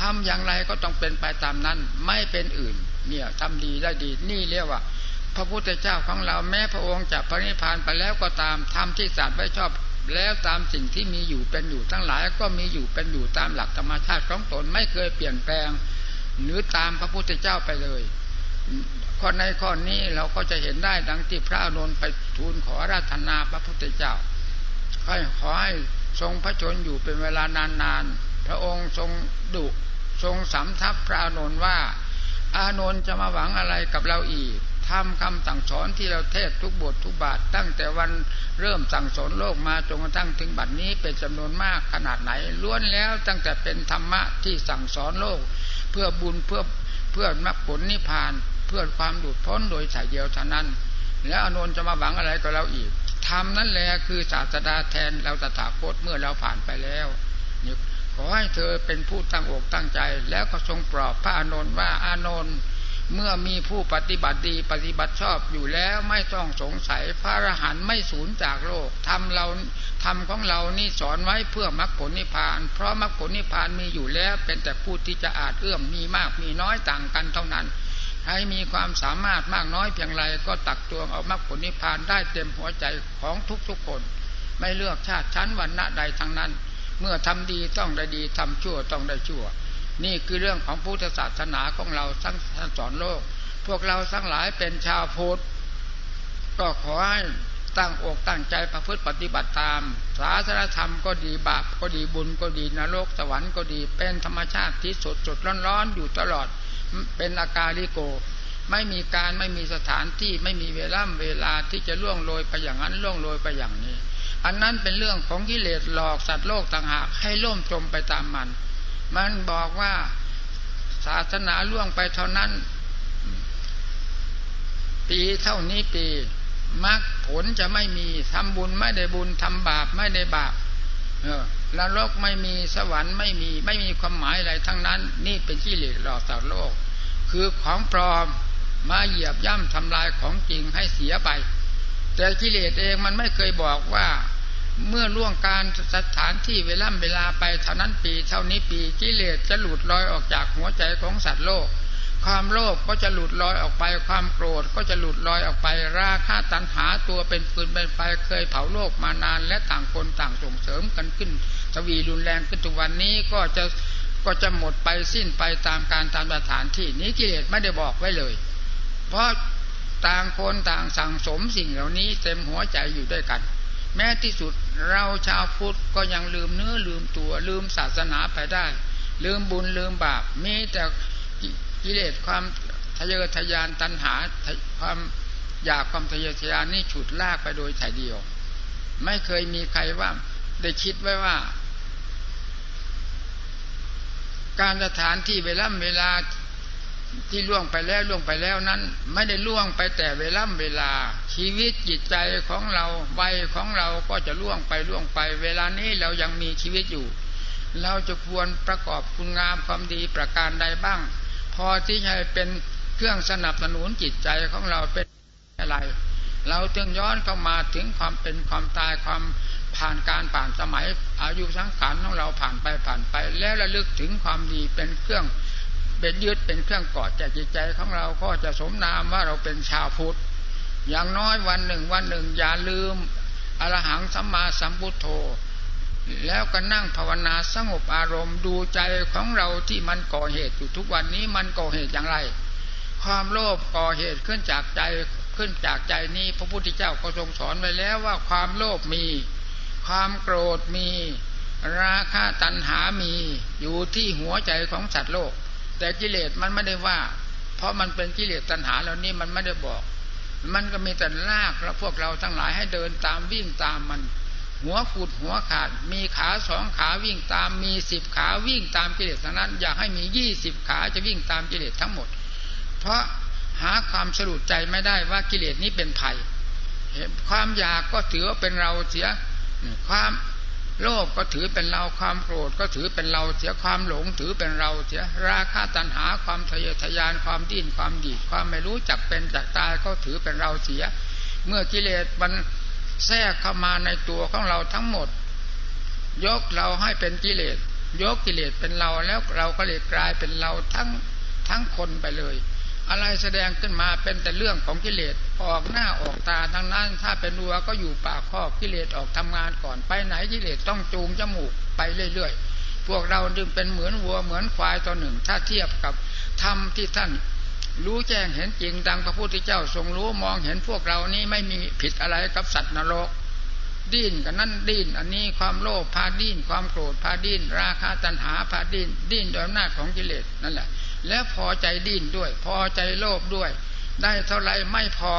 ทำอย่างไรก็ต้องเป็นไปตามนั้น ไม่เป็นอื่น เนี่ยทำดีได้ดีนี่เรียกว่า พระพุทธเจ้าของเราแม้พระองค์จะพระนิพพานไปแล้วก็ตามทำที่สัตว์ไว้ชอบแล้วตามสิ่งที่มีอยู่เป็นอยู่ทั้งหลายก็มีอยู่เป็นอยู่ตามหลักธรรมชาติของตนไม่เคยเปลี่ยนแปลง หรือตามพระพุทธเจ้าไปเลยข้อในข้อนี้เราก็จะเห็นได้ดังที่พระอนุนไปทูลขอราธนาพระพุทธเจ้าให้ขอให้ทรงพระชนอยู่เป็นเวลานานๆพระองค์ทรงดุทรงสำทับพระอนุนว่า อานนท์จะมาหวังอะไรกับเราอีก ทำคำสั่งสอนที่เราเทศทุกบททุกบาท ตั้งแต่วันเริ่มสั่งสอนโลกมาจนกระทั่งถึงบัดนี้เป็นจำนวนมากขนาดไหนล้วนแล้วตั้งแต่เป็นธรรมะที่สั่งสอนโลก เพื่อบุญเพื่อเพื่อมรรคผลนิพพาน เพื่อความหลุดพ้นโดยสายเดียวเท่านั้น แล้วอนุนจะมาหวังอะไรกับเราอีกทำนั่นแหละคือศาสดาแทนเราตถาคตเมื่อเราผ่านไปแล้วนี่ขอให้เธอเป็นผู้ตั้งอกตั้งใจ แล้วก็ทรงปลอบพระอานนท์ว่าอานนท์ เมื่อมีผู้ปฏิบัติดีปฏิบัติชอบอยู่แล้วไม่ต้องสงสัยพระอรหันต์ไม่สูญจากโลกทำเราทำของเรานี่สอนไว้เพื่อมรรคผลนิพพาน เพราะมรรคผลนิพพานมีอยู่แล้ว เป็นแต่ผู้ที่จะอาจเอื้อมมีมากมีน้อยต่างกันเท่านั้นใครมีความสามารถมากน้อยเพียงไรก็ตักตวงเอามรรคผลนิพพานได้เต็มหัวใจของทุกๆคน ไม่เลือกชาติชั้นวรรณะใดทั้งนั้น เมื่อทำดีต้องได้ดีทำชั่วต้องได้ชั่ว นี่คือเรื่องของพุทธศาสนาของเราทั้งสอนโลก พวกเราทั้งหลายเป็นชาวพุทธก็ขอให้ตั้งอกตั้งใจประพฤติปฏิบัติตาม ศาสนธรรมก็ดีบาปก็ดีบุญก็ดีนรกสวรรค์ก็ดีเป็นธรรมชาติที่สดสดร้อนร้อนอยู่ตลอดเป็นอาการลิโก ไม่มีการไม่มีสถานที่ไม่มีเวลาเวลาที่จะล่วงโรยไปอย่างนั้นล่วงโรยไปอย่างนี้ อันนั้นเป็นเรื่องของกิเลสหลอกสัตว์โลกต่างหากให้ล่มจมไปตามมัน มันบอกว่าศาสนาล่วงไปเท่านั้น ปีเท่านี้ปีมรรคผลจะไม่มีทำบุญไม่ได้บุญทำบาปไม่ได้บาปเออนรกไม่มีสวรรค์ไม่มีไม่มีความหมายอะไรทั้งนั้น นี่เป็นที่เหลือหลอกสัตว์โลก คือของปลอมมาเหยียบย่ำทำลายของจริงให้เสียไป แต่กิเลสเองมันไม่เคยบอกว่า เมื่อล่วงการสถานที่เวลาเวลาไปเท่านั้นปีเท่านี้ปีกิเลสจะหลุดลอยออกจากหัวใจของสัตว์โลก ความโลภก็จะหลุดลอยออกไป ความโกรธก็จะหลุดลอยออกไป ราคะตัณหาตัวเป็นฟืนเป็นไฟเคยเผาโลกมานานและต่างคนต่างส่งเสริมกันขึ้นทวีรุนแรงขึ้นทุกวันนี้ก็จะก็จะหมดไปสิ้นไปตามการตามสถานที่นี้กิเลสไม่ได้บอกไว้เลย เพราะต่างคนต่างสั่งสมสิ่งเหล่านี้เต็มหัวใจอยู่ด้วยกัน แม้ที่สุดเราชาวพุทธก็ยังลืมเนื้อลืมตัว ลืมศาสนาไปได้ ลืมบุญลืมบาปมีแต่กิเลสความทะเยอทะยานตัณหาความอยากความทะเยอทะยานนี่ฉุดลากไปโดยถ่ายเดียว ไม่เคยมีใครว่าได้คิดไว้ว่า การสถานที่เวลาเวลา ที่ล่วงไปแล้วล่วงไปแล้วนั้น ไม่ได้ล่วงไปแต่เวลาเวลา ชีวิตจิตใจของเราวัยของเราก็จะล่วงไปล่วงไป เวลานี้เรายังมีชีวิตอยู่ เราจะควรประกอบคุณงามความดีประการใดบ้าง พอที่จะเป็นเครื่องสนับสนุนจิตใจของเราเป็นอะไร เราจึงย้อนเข้ามาถึงความเป็นความตายความผ่านการผ่านสมัยอายุสังขารของเราผ่านไปผ่านไป แล้วระลึกถึงความดีเป็นเครื่อง เป็นยึดเป็นเครื่องกอดจากจิตใจของเราก็จะสมนามว่าเราเป็นชาวพุทธ อย่างน้อยวันหนึ่งวันหนึ่งอย่าลืมอรหังสัมมาสัมพุทโธ แล้วก็นั่งภาวนาสงบอารมณ์ดูใจของเราที่มันก่อเหตุอยู่ทุกวันนี้มันก่อเหตุอย่างไร ความโลภก่อเหตุขึ้นจากใจขึ้นจากใจนี้พระพุทธเจ้าก็ทรงสอนไว้แล้วว่าความโลภมี ความโกรธมี ราคะตัณหามีอยู่ที่หัวใจของสัตว์โลก แต่กิเลสมันไม่ได้ว่า เพราะมันเป็นกิเลสตัณหาเหล่านี้มันไม่ได้บอก มันก็มีแต่ลากแล้วพวกเราทั้งหลายให้เดินตามวิ่งตามมัน หัวขุดหัวขาด มีขาสองขาวิ่งตามมีสิบขาวิ่งตามกิเลสทั้งนั้น อยากให้มียี่สิบขาจะวิ่งตามกิเลสทั้งหมด เพราะหาความสรุปใจไม่ได้ว่ากิเลสนี้เป็นภัยความอยากก็ถือว่าเป็นเราเสียความ โลภก็ถือเป็นเราความโกรธก็ถือเป็นเราเสียความหลงถือเป็นเราเสียราคะตัณหาความทะเยอทะยานความดิ้นความดีความไม่รู้จักเป็นจักตายก็ถือเป็นเราเสีย เมื่อกิเลสมันแทรกเข้ามาในตัวของเราทั้งหมด ยกเราให้เป็นกิเลส ยกกิเลสเป็นเราแล้วเราก็เลยกลายเป็นเราทั้งทั้งคนไปเลย อะไรแสดงขึ้นมาเป็นแต่เรื่องของกิเลสออกหน้าออกตาทั้งนั้น ถ้าเป็นวัวก็อยู่ปากคอกกิเลสออกทำงานก่อนไปไหนกิเลสต้องจูงจมูกไปเรื่อยๆ พวกเราดึงเป็นเหมือนวัวเหมือนควายตัวหนึ่ง ถ้าเทียบกับธรรมที่ท่านรู้แจ้งเห็นจริงดังพระพุทธเจ้าทรงรู้มองเห็นพวกเรานี้ไม่มีผิดอะไรกับสัตว์นรกดิ้นกันนั่นดิ้นอันนี้ความโลภพาดิ้นความโกรธพาดิ้นราคะตัณหาพาดิ้นดิ้นโดยอำนาจของกิเลสนั่นแหละ แล้วพอใจดิ้นด้วย พอใจโลภด้วย ได้เท่าไรไม่พอ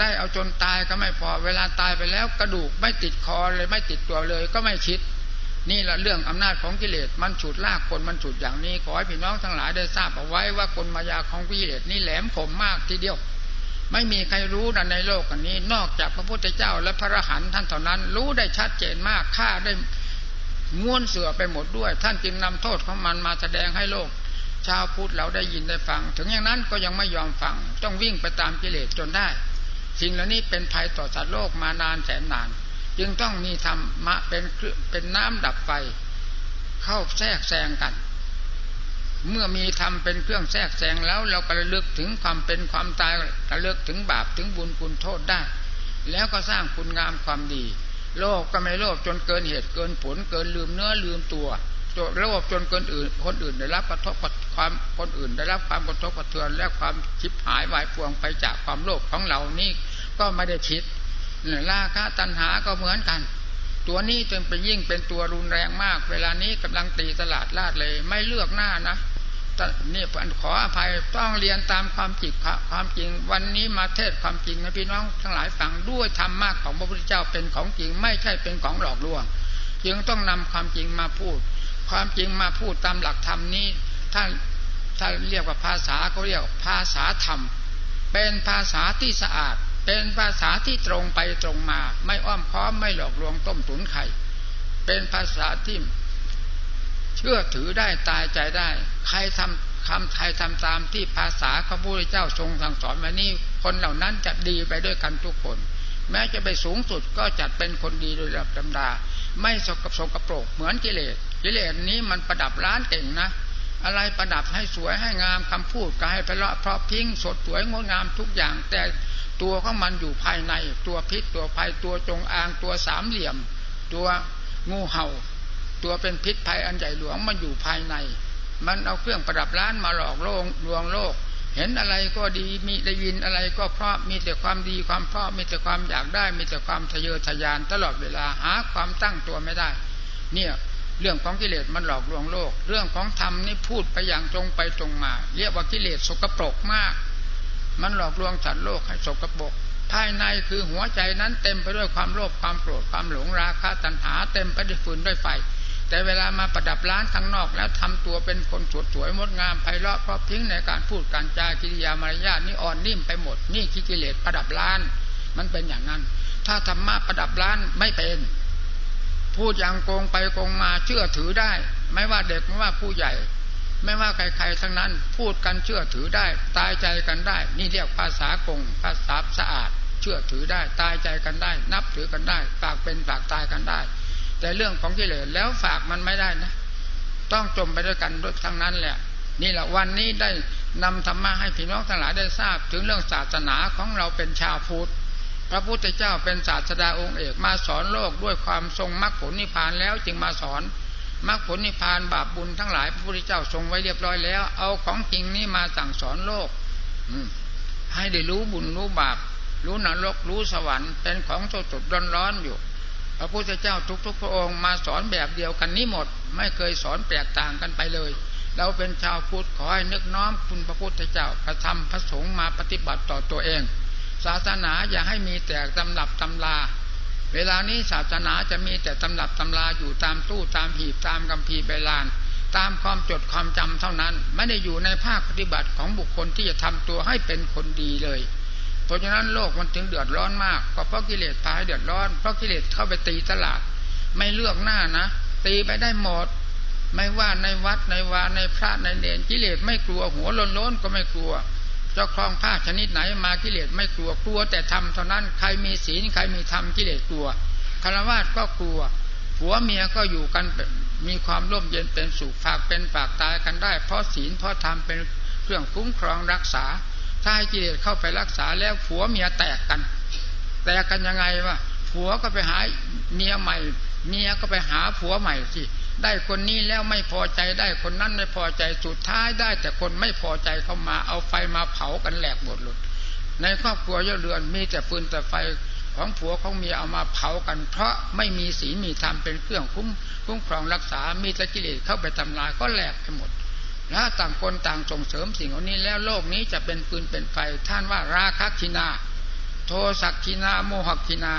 ได้เอาจนตายก็ไม่พอ เวลาตายไปแล้วกระดูกไม่ติดคอเลยไม่ติดตัวเลยก็ไม่คิด นี่แหละเรื่องอำนาจของกิเลสมันฉุดลากคนมันฉุดอย่างนี้ ขอให้พี่น้องทั้งหลายได้ทราบเอาไว้ว่ากลมายาของกิเลสนี่แหลมคมมากทีเดียว ไม่มีใครรู้นะในโลกอันนี้ นอกจากพระพุทธเจ้าและพระอรหันต์ท่านเท่านั้น รู้ได้ชัดเจนมากข้าได้ม้วนเสือไปหมดด้วย ท่านจึงนำโทษของมันมาแสดงให้โลก ชาวพุทธเราได้ยินได้ฟัง ถึงอย่างนั้นก็ยังไม่ยอมฟัง ต้องวิ่งไปตามกิเลสจนได้ สิ่งเหล่านี้เป็นภัยต่อสัตว์โลกมานานแสนนาน จึงต้องมีธรรมะเป็นเป็นน้ำดับไฟ เข้าแทรกแซงกัน เมื่อมีธรรมเป็นเครื่องแทรกแซงแล้วเราก็ระลึกถึงความเป็นความตายระลึกถึงบาปถึงบุญคุณโทษได้ แล้วก็สร้างคุณงามความดี โลกก็ไม่โลภจนเกินเหตุเกินผลเกินลืมเนื้อลืมตัวโลภจนคนอื่น คนอื่นได้รับกระทบ ความคนอื่นได้รับความกระทบกระเทือน และความชิบหายวายพวงไปจากความโลภของเรานี่ก็ไม่ได้คิดราคะตัณหาก็เหมือนกัน ตัวนี้จึงเป็นยิ่งเป็นตัวรุนแรงมาก เวลานี้กำลังตีตลาดลาดเลย ไม่เลือกหน้านะนี่ขออภัยต้องเรียนตามความจริงความจริง วันนี้มาเทศความจริงนะพี่น้องทั้งหลายฟังด้วยธรรมมากของพระพุทธเจ้าเป็นของจริง ไม่ใช่เป็นของหลอกลวง จึงต้องนำความจริงมาพูด ความจริงมาพูดตามหลักธรรมนี้ ท่านถ้าเรียกว่าภาษาเขาเรียกภาษาธรรม เป็นภาษาที่สะอาด เป็นภาษาที่ตรงไปตรงมา ไม่อ้อมค้อมไม่หลอกลวงต้มตุนไข่เป็นภาษาที่เชื่อถือได้ตายใจได้ ใครทำคำไทยทำตามที่ภาษาพระพุทธเจ้าทรงสั่งสอนมานี่คนเหล่านั้นจะดีไปด้วยกันทุกคน แม้จะไปสูงสุดก็จัดเป็นคนดีโดยลำดับดา ไม่สกปรกปรกเหมือนกิเลสกิเลสนี้มันประดับร้านเก่งนะ อะไรประดับให้สวยให้งามคำพูดก็ให้ไปเลาะเพราะพิงสดสวยงดงามทุกอย่าง แต่ตัวของมันอยู่ภายใน ตัวพิษตัวภัยตัวจงอางตัวสามเหลี่ยม ตัวงูเห่า ตัวเป็นพิษภัยอันใหญ่หลวงมันอยู่ภายใน มันเอาเครื่องประดับร้านมาหลอกโลงลวงโลก เห็นอะไรก็ดีมีได้ยินอะไรก็เพราะมีแต่ความดีความเพราะมีแต่ความอยากได้ มีแต่ความทะเยอทะยานตลอดเวลาหาความตั้งตัวไม่ได้ เนี่ย เรื่องของกิเลสมันหลอกลวงโลก เรื่องของธรรมนี่พูดไปอย่างตรงไปตรงมา เรียกว่ากิเลสสกปรกมาก มันหลอกลวงสัตว์โลกให้สกปรกภายในคือหัวใจนั้นเต็มไปด้วยความโลภความโกรธความหลงราคะตัณหาเต็มไปด้วยฟืนด้วยไฟแต่เวลามาประดับร้านข้างนอกแล้วทำตัวเป็นคนสวยสวยงดงามไพเราะเพราะพิ้งในการพูดการจากิริยามารยาทนี่อ่อนนิ่มไปหมดนี่กิเลสประดับร้าน มันเป็นอย่างนั้น ถ้าธรรมะประดับร้านไม่เป็น พูดอย่างโกงไปโกงมาเชื่อถือได้ ไม่ว่าเด็กไม่ว่าผู้ใหญ่ ไม่ว่าใครๆทั้งนั้นพูดกันเชื่อถือได้ ตายใจกันได้ นี่เรียกภาษาโกงภาษาสะอาด เชื่อถือได้ ตายใจกันได้ นับถือกันได้ฝากเป็นฝากตายกันได้ แต่เรื่องของกิเลสแล้วฝากมันไม่ได้นะ ต้องจมไปด้วยกันด้วยทั้งนั้นแหละนี่แหละวันนี้ได้นำธรรมะให้พี่น้องทั้งหลายได้ทราบ ถึงเรื่องศาสนาของเราเป็นชาวพุทธ พระพุทธเจ้าเป็นศาสดาองค์เอกมาสอนโลกด้วยความทรงมรรคผลนิพพานแล้วจึงมาสอนมรรคผลนิพพานบาปบุญทั้งหลายพระพุทธเจ้าทรงไว้เรียบร้อยแล้ว เอาของจริงนี้มาสั่งสอนโลกให้ได้รู้บุญรู้บาป รู้นรกรู้สวรรค์เป็นของสดสดร้อนร้อนอยู่ พระพุทธเจ้าทุกๆ พระองค์มาสอนแบบเดียวกันนี้หมด ไม่เคยสอนแตกต่างกันไปเลย เราเป็นชาวพุทธขอให้นึกน้อมคุณพระพุทธเจ้ากระทำพระสงฆ์มาปฏิบัติต่อตัวเอง ศาสนาอย่าให้มีแต่ตำรับตำลา เวลานี้ศาสนาจะมีแต่ตำรับตำลาอยู่ตามตู้ตามหีบตามกัมพีใบลาน ตามความจดความจำเท่านั้น ไม่ได้อยู่ในภาคปฏิบัติของบุคคลที่จะทำตัวให้เป็นคนดีเลย เพราะฉะนั้นโลกมันถึงเดือดร้อนมากก็เพราะกิเลสพาให้เดือดร้อนเพราะกิเลสเข้าไปตีตลาด ไม่เลือกหน้านะ ตีไปได้หมดไม่ว่าในวัดในวาในพระในเนรกิเลสไม่กลัวหัวล้นๆก็ไม่กลัว จะคลองผ้าชนิดไหนมากิเลสไม่กลัวกลัว แต่ทำเท่านั้นใครมีศีลใครมีธรรมกิเลสกลัวคารวะก็กลัวผัวเมียก็อยู่กันมีความร่มเย็นเป็นสุขฝากเป็นฝากตายกันได้ เพราะศีลเพราะธรรมเป็นเครื่องคุ้มครองรักษา ถ้าให้กิเลสเข้าไปรักษาแล้วผัวเมียแตกกัน แตกกันยังไงวะผัวก็ไปหาเมียใหม่ เมียก็ไปหาผัวใหม่สิ ได้คนนี้แล้วไม่พอใจได้คนนั้นไม่พอใจสุดท้ายได้ แต่คนไม่พอใจเข้ามาเอาไฟมาเผากันแหลกหมดเลยในครอบครัวเยอะเรือนมีแต่ฟืนแต่ไฟของผัวของเมียเอามาเผากัน เพราะไม่มีศีลมีธรรมเป็นเครื่องคุ้มคุ้มครองรักษา มีตะกิเลสเข้าไปทำลายก็แหลกไปหมดถ้าต่างคนต่างส่งเสริมสิ่งเหล่านี้แล้วโลกนี้จะเป็นปืนเป็นไฟท่านว่าราคะคินา โทสักคินา โมหคินา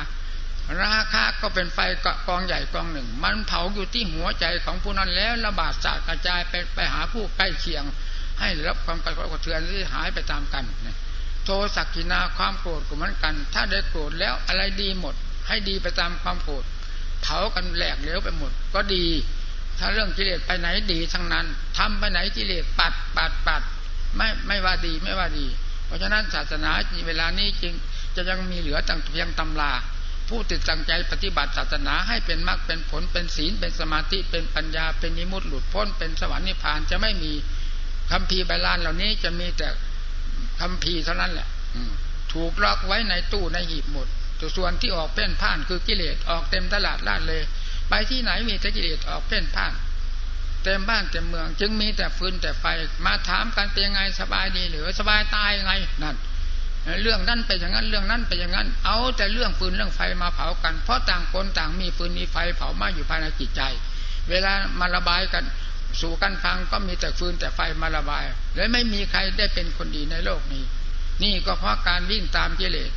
ราคะก็เป็นไฟกองใหญ่กองหนึ่ง มันเผาอยู่ที่หัวใจของผู้นั้นแล้วระบาดสาดกระจายไปไปหาผู้ใกล้เคียง ให้รับความกระทบกระเทือนที่หายไปตามกันโทสักกินาความโกรธก็เหมือนกัน ถ้าได้โกรธแล้วอะไรดีหมด ให้ดีไปตามความโกรธเผากันแหลกเหลวไปหมด ก็ดี ถ้าเรื่องกิเลสไปไหนดีทั้งนั้นทำไปไหนกิเลสปัดปัดปัดไม่ไม่ว่าดีไม่ว่าดี เพราะฉะนั้นศาสนาเวลานี้จริงจะยังมีเหลือตั้งเพียงตำรา ผู้ติดตั้งใจปฏิบัติศาสนาให้เป็นมรรคเป็นผลเป็นศีลเป็นสมาธิเป็นปัญญาเป็นนิมุตหลุดพ้นเป็นสวรรค์นิพพานจะไม่มีคำพีใบลานเหล่านี้จะมีแต่คำพีเท่านั้นแหละถูกล็อกไว้ในตู้ในหีบหมดตัวส่วนที่ออกเพ่นพ่านคือกิเลสออกเต็มตลาดลาดเลย ไปที่ไหนมีแต่กิเลสออกเพ่นพ่าน เต็มบ้านเต็มเมือง จึงมีแต่ฟืนแต่ไฟมาถามกันเป็นไงสบายดีหรือสบายตายไงนั่น เรื่องนั้นไปอย่างนั้นเรื่องนั้นไปอย่างนั้น เอาแต่เรื่องฟืนเรื่องไฟมาเผากัน เพราะต่างคนต่างมีฟืนมีไฟเผามาอยู่ภายในจิตใจ เวลามาระบายกันสู่กันฟังก็มีแต่ฟืนแต่ไฟมาระบาย และไม่มีใครได้เป็นคนดีในโลกนี้ นี่ก็เพราะการวิ่งตามกิเลส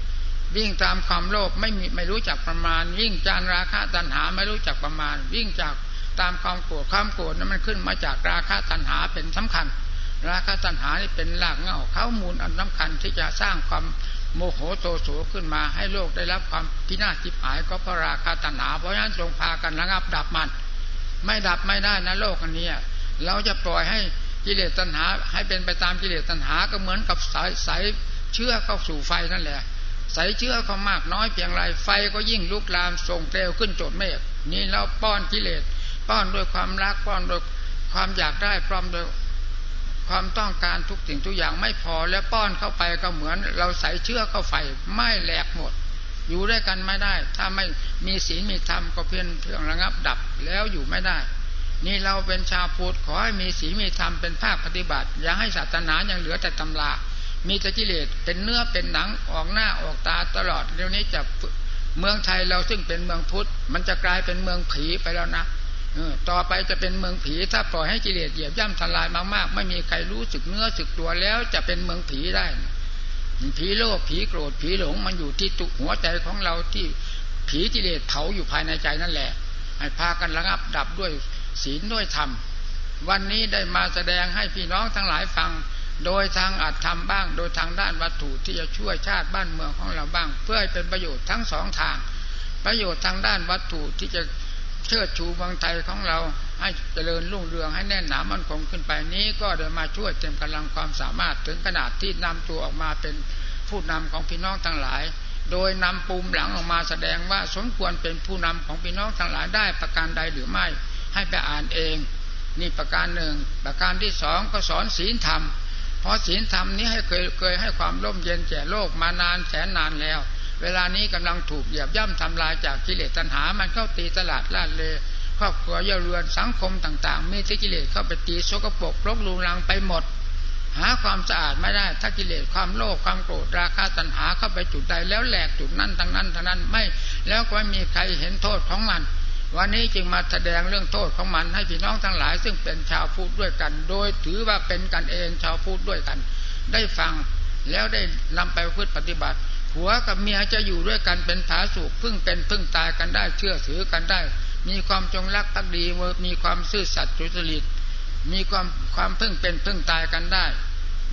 วิ่งตามความโลภไม่มีไม่รู้จักประมาณ วิ่งจานราคะตัณหาไม่รู้จักประมาณ วิ่งจากตามความโกรธความโกรธนั้นมันขึ้นมาจากราคะตัณหาเป็นสำคัญ ราคะตัณหานี่เป็นหลักเงาเข้ามูลอันสำคัญที่จะสร้างความโมโหโตโสขึ้นมาให้โลกได้รับความพินาศทิพหายก็เพราะราคะตัณหา เพราะฉะนั้นจงพากันระงับดับมัน ไม่ดับไม่ได้นะโลกอันนี้เราจะปล่อยให้กิเลสตัณหา ให้เป็นไปตามกิเลสตัณหาก็เหมือนกับสายสายเชื้อเข้าสู่ไฟนั่นแหละใส่เชื้อเขามากน้อยเพียงไรไฟก็ยิ่งลุกลามส่งเปลวขึ้นโจดเมฆนี่เราป้อนกิเลสป้อนด้วยความรักป้อนด้วยความอยากได้พร้อมด้วย ความต้องการทุกสิ่งทุกอย่างไม่พอแล้วป้อนเข้าไปก็เหมือนเราใส่เชื้อเข้าไฟไม่แหลกหมด อยู่ด้วยกันไม่ได้ ถ้าไม่มีศีลมีธรรมก็เพียงเพียงระงับดับแล้วอยู่ไม่ได้ นี่เราเป็นชาวพุทธขอให้มีศีลมีธรรมเป็นภาคปฏิบัติ อย่าให้ศาสนายังเหลือแต่ตำรามีแต่กิเลสเป็นเนื้อเป็นหนังออกหน้าออกตาตลอดเดี๋ยวนี้จะเมืองไทยเราซึ่งเป็นเมืองพุทธมันจะกลายเป็นเมืองผีไปแล้วนะ ต่อไปจะเป็นเมืองผี ถ้าปล่อยให้กิเลสเหยียบย่ำทลายมากๆ ไม่มีใครรู้สึกเนื้อสึกตัวแล้วจะเป็นเมืองผีได้ผีโลภผีโกรธผีหลงมันอยู่ที่ตุหัวใจของเราที่ผีกิเลสเผาอยู่ภายในใจนั่นแหละให้พากันระงับดับด้วยศีลด้วยธรรม วันนี้ได้มาแสดงให้พี่น้องทั้งหลายฟัง โดยทางอัตธรรมบ้าง โดยทางด้านวัตถุที่จะช่วยชาติบ้านเมืองของเราบ้าง เพื่อให้เป็นประโยชน์ทั้งสองทาง ประโยชน์ทางด้านวัตถุที่จะ เชิดชูเมืองไทยของเราให้เจริญรุ่งเรืองให้แน่นหนามั่นคงขึ้นไปนี้ก็ได้มาช่วยเต็มกำลังความสามารถถึงขนาดที่นำตัวออกมาเป็นผู้นำของพี่น้องทั้งหลาย โดยนำปูมหลังออกมาแสดงว่าสมควรเป็นผู้นำของพี่น้องทั้งหลายได้ประการใดหรือไม่ ให้ไปอ่านเอง นี่ประการหนึ่ง ประการที่สองก็สอนศีลธรรม เพราะศีลธรรมนี้ให้เคยเคยให้ความร่มเย็นแก่โลกมานานแสนนานแล้ว เวลานี้กำลังถูกเหยียบย่ำทำลายจากกิเลสตัณหา มันเข้าตีตลาดลาดเลครอบครัวเย่าเรือนสังคมต่างๆ มีที่กิเลสเข้าไปตีโสกปรกลกลูลังไปหมด หาความสะอาดไม่ได้ถ้ากิเลสความโลภความโกรธราคะตัณหาเข้าไปจุดใดแล้วแหลกจุดนั้นทั้งนั้นทั้งนั้นไม่แล้วก็ไม่มีใครเห็นโทษของมัน วันนี้จึงมาแสดงเรื่องโทษของมันให้พี่น้องทั้งหลาย ซึ่งเป็นชาวพุทธด้วยกัน โดยถือว่าเป็นกันเองชาวพุทธด้วยกัน ได้ฟังแล้วได้นำไปพืชปฏิบัติ ผัวกับเมียจะอยู่ด้วยกันเป็นผาสุกพึ่งเป็นพึ่งตายกันได้เชื่อถือกันได้ มีความจงรักภักดีมีความซื่อสัตย์จุจริตมีความความพึ่งเป็นพึ่งตายกันได้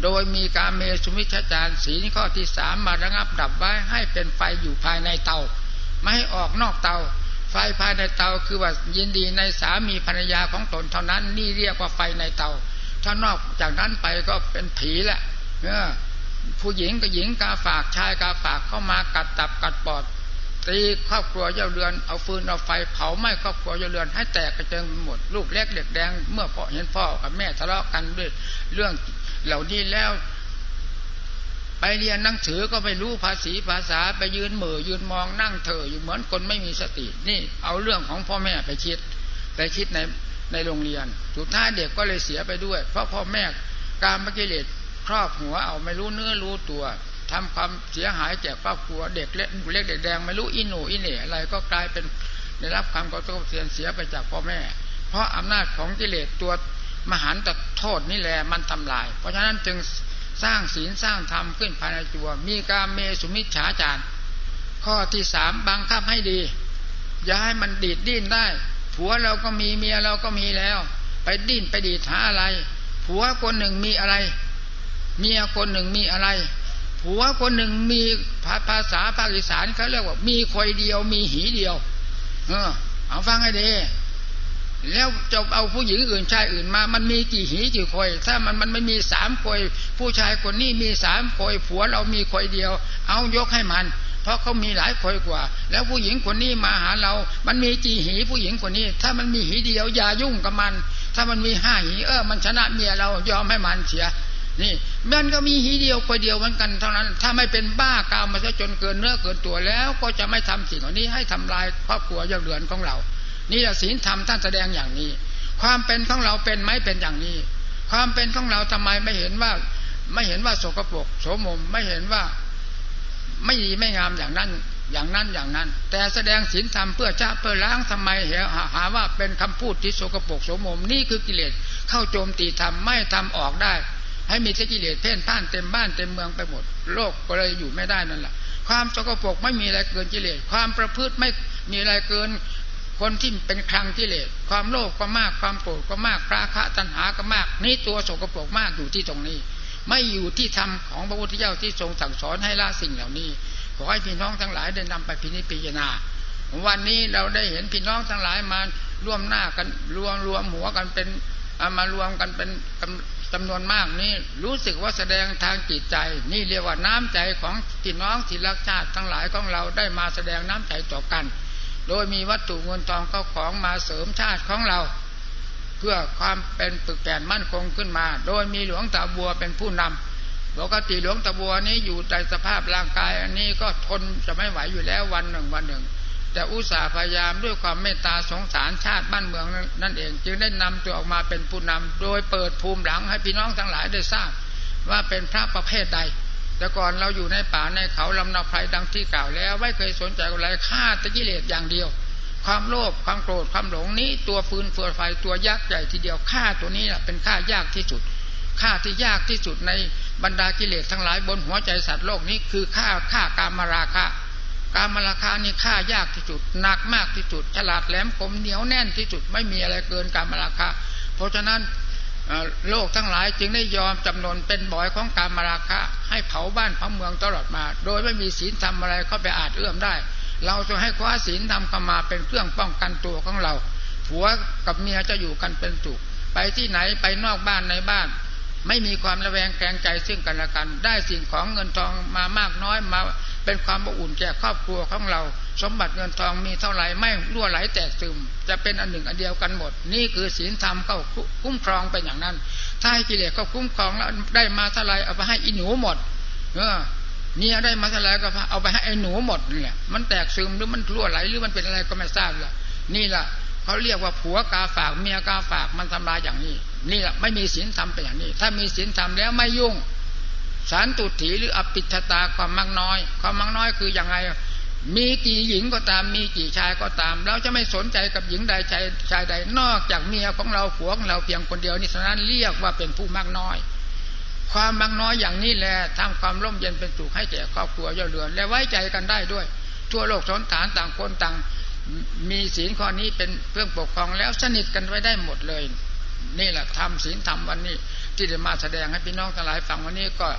โดยมีการเมสุมิชฌานสีข้อที่สามมาระงับดับไว้ให้เป็นไฟอยู่ภายในเตา ไม่ให้ออกนอกเตา ไฟภายในเตาคือว่ายินดีในสามีภรรยาของตนเท่านั้นนี่เรียกว่าไฟในเตา ถ้านอกจากนั้นไปก็เป็นผีแหละเออ ผู้หญิงกับหญิงกาฝากชายกาฝากเข้ามากัดตับกัดปอดตีครอบครัวเย่าเรือนเอาฟืนเอาไฟเผาไหม้ครอบครัวเย่าเรือนให้แตกกระเจิงหมดลูกเล็กเด็กแดงเมื่อพ่อเห็นพ่อกับแม่ทะเลาะกันด้วยเรื่องเหล่านี้แล้ว ไปเรียนหนังสือก็ไม่รู้ภาษีภาษาไปยืนเหม่อยืนมองนั่งเถออยู่เหมือนคนไม่มีสติ นี่เอาเรื่องของพ่อแม่ไปคิดไปคิดในในโรงเรียนสุดท้ายเด็กก็เลยเสียไปด้วย เพราะพ่อแม่การมกิเลส ครอบหัวเอาไม่รู้เนื้อรู้ตัวทำความเสียหายแก่ครอบครัวเด็กเล็กเล็กเด็กแดงไม่รู้อินหนูอินเหน่อะไรก็กลายเป็นได้รับความกระทบเสียเสียไปจากพ่อแม่ เพราะอำนาจของกิเลสตัวมหันตโทษนี่แหละมันทำลาย เพราะฉะนั้นจึงสร้างศีลสร้างธรรมขึ้นภายในตัว มีการเมสุมิจฉาจารข้อที่สามบังคับให้ดี อย่าให้มันดีดดิ้นได้ ผัวเราก็มีเมียเราก็มีแล้ว ไปดิ้นไปดีดหาอะไร ผัวคนหนึ่งมีอะไร เมียคนหนึ่งมีอะไรผัวคนหนึ่งมีภาษาภาคอีสานเขาเรียกว่า มีคอยเดียว มีหีเดียว เออ เอาฟังให้ดีแล้วจะเอาผู้หญิงอื่นชายอื่นมา มันมีกี่หีกี่คอย ถ้ามันมันไม่มีสามคอย ผู้ชายคนนี้มีสามคอย ผัวเรามีคอยเดียว เอายกให้มัน เพราะเขามีหลายคอยกว่า แล้วผู้หญิงคนนี้มาหาเรา มันมีกี่หีผู้หญิงคนนี้ ถ้ามันมีหีเดียวอย่ายุ่งกับมัน ถ้ามันมีห้าหีเออ มันชนะเมียเรายอมให้มันเสีย นี่มันก็มีหีเดียวคอยเดียวเหมือนกันเท่านั้น ถ้าไม่เป็นบ้ากามมาซะจนเกินเนื้อเกินตัวแล้ว ก็จะไม่ทำสิ่งเหล่านี้ให้ทำลายครอบครัวเยาเรือนของเรา นี่แหละศีลธรรมท่านแสดงอย่างนี้ ความเป็นของเราเป็นไหมเป็นอย่างนี้ ความเป็นของเราทำไมไม่เห็นว่า ไม่เห็นว่าโสกปรกโสมมไม่เห็นว่า ไม่ดีไม่งามอย่างนั้นอย่างนั้นอย่างนั้น แต่แสดงศีลธรรมเพื่อชาเพื่อล้างทำไมเหหาหาว่าเป็นคำพูดที่โสกปรกโสมมนี่คือกิเลสเข้าโจมตีธรรมไม่ทำออกได้ ให้มีเชื้อกิเลสเพ่นพ่านเต็มบ้านเต็มเมืองไปหมด โลกก็เลยอยู่ไม่ได้นั่นแหละความโสกปรกไม่มีอะไรเกินกิเลสความประพฤติไม่มีอะไรเกินคนที่เป็นคลังกิเลสความโลภก็มากความโกรธก็มากราคะตัณหาก็มาก นี่ตัวโสกโปรกมากอยู่ที่ตรงนี้ ไม่อยู่ที่ธรรมของพระพุทธเจ้าที่ทรงสั่งสอนให้ละสิ่งเหล่านี้ขอให้พี่น้องทั้งหลายได้นำไปพินิจพิจารณา วันนี้เราได้เห็นพี่น้องทั้งหลายมาร่วมหน้ากันรวมรวมหัวกันเป็นมารวมกันเป็น จำนวนมากนี่รู้สึกว่าแสดงทางจิตใจ นี่เรียกว่าน้ำใจของพี่น้องที่รักชาติทั้งหลายของเราได้มาแสดงน้ำใจต่อกัน โดยมีวัตถุเงินทองเข้าของมาเสริมชาติของเรา เพื่อความเป็นปึกแผ่นมั่นคงขึ้นมา โดยมีหลวงตาบัวเป็นผู้นำปกติหลวงตาบัวนี้อยู่ในสภาพร่างกาย อันนี้ก็ทนจะไม่ไหวอยู่แล้ววันหนึ่งวันหนึ่ง แต่อุตสาห์พยายามด้วยความเมตตาสงสารชาติบ้านเมืองนั่นเอง จึงได้นำตัวออกมาเป็นผู้นำโดยเปิดภูมิหลังให้พี่น้องทั้งหลายได้ทราบ ว่าเป็นพระประเภทใด แต่ก่อนเราอยู่ในป่าในเขาลำนาไพรดังที่กล่าวแล้ว ไม่เคยสนใจอะไรฆ่าตะกิเลสอย่างเดียว ความโลภความโกรธความหลงนี้ ตัวฟืนเฟือไฟตัวยักษ์ใหญ่ทีเดียวฆ่าตัวนี้เป็นฆ่ายากที่สุดฆ่าที่ยากที่สุดในบรรดากิเลสทั้งหลายบนหัวใจสัตว์โลกนี้คือฆ่าฆ่ากามราคะ การมราคานี่ฆ่ายากที่สุดหนักมากที่สุด ฉลาดแหลมคมเหนียวแน่นที่สุดไม่มีอะไรเกินการมราคา เพราะฉะนั้นโลกทั้งหลายจึงได้ยอมจำนวนเป็นบ่อยของการมราคะ ให้เผาบ้านเผาเมืองตลอดมา โดยไม่มีศีลธรรมอะไรเข้าไปอาจเอื้อมได้ เราจะให้คว้าศีลธรรมเข้ามาเป็นเครื่องป้องกันตัวของเรา ผัวกับเมียจะอยู่กันเป็นสุขไปที่ไหนไปนอกบ้านในบ้าน ไม่มีความระแวงแกงใจซึ่งกันและกัน ได้สิ่งของเงินทองมามากน้อยมา เป็นความอบอุ่นแก่ครอบครัวของเรา สมบัติเงินทองมีเท่าไหร่ไม่รั่วไหลแตกซึมจะเป็นอันหนึ่งอันเดียวกันหมด นี่คือศีลธรรมเข้าคุ้มครองเป็นอย่างนั้น ถ้าให้กิเลสเขาคุ้มครองแล้วได้มาเท่าไรเอาไปให้อีหนูหมด เออเนี่ยได้มาเท่าไรก็เอาไปให้ไอ้หนูหมดเนี่ยมันแตกซึมหรือมันรั่วไหลหรือมันเป็นอะไรก็ไม่ทราบละนี่แหละเขาเรียกว่าผัวกาฝากเมียกาฝากมันทำลายอย่างนี้ นี่แหละไม่มีศีลธรรมเป็นอย่างนี้ ถ้ามีศีลธรรมแล้วไม่ยุ่ง สารตุถีหรืออปิชตาความมักน้อย ความมักน้อยคืออย่างไรมีกี่หญิงก็ตามมีกี่ชายก็ตาม เราจะไม่สนใจกับหญิงใดชายชายใดนอกจากเมียของเราผัวของเราเพียงคนเดียวนี่ฉะนั้นเรียกว่าเป็นผู้มักน้อย ความมักน้อยอย่างนี้แหละทำความร่มเย็นเป็นสุขให้แก่ครอบครัวเย่าเรือน และไว้ใจกันได้ด้วย ทั่วโลกสนฐานต่างคนต่าง มีศีลข้อนี้เป็นเครื่องปกครองแล้วสนิทกันไว้ได้หมดเลย นี่แหละทำศีลทำวันนี้ ที่จะมาแสดงให้พี่น้องทั้งหลายฟังวันนี้ก็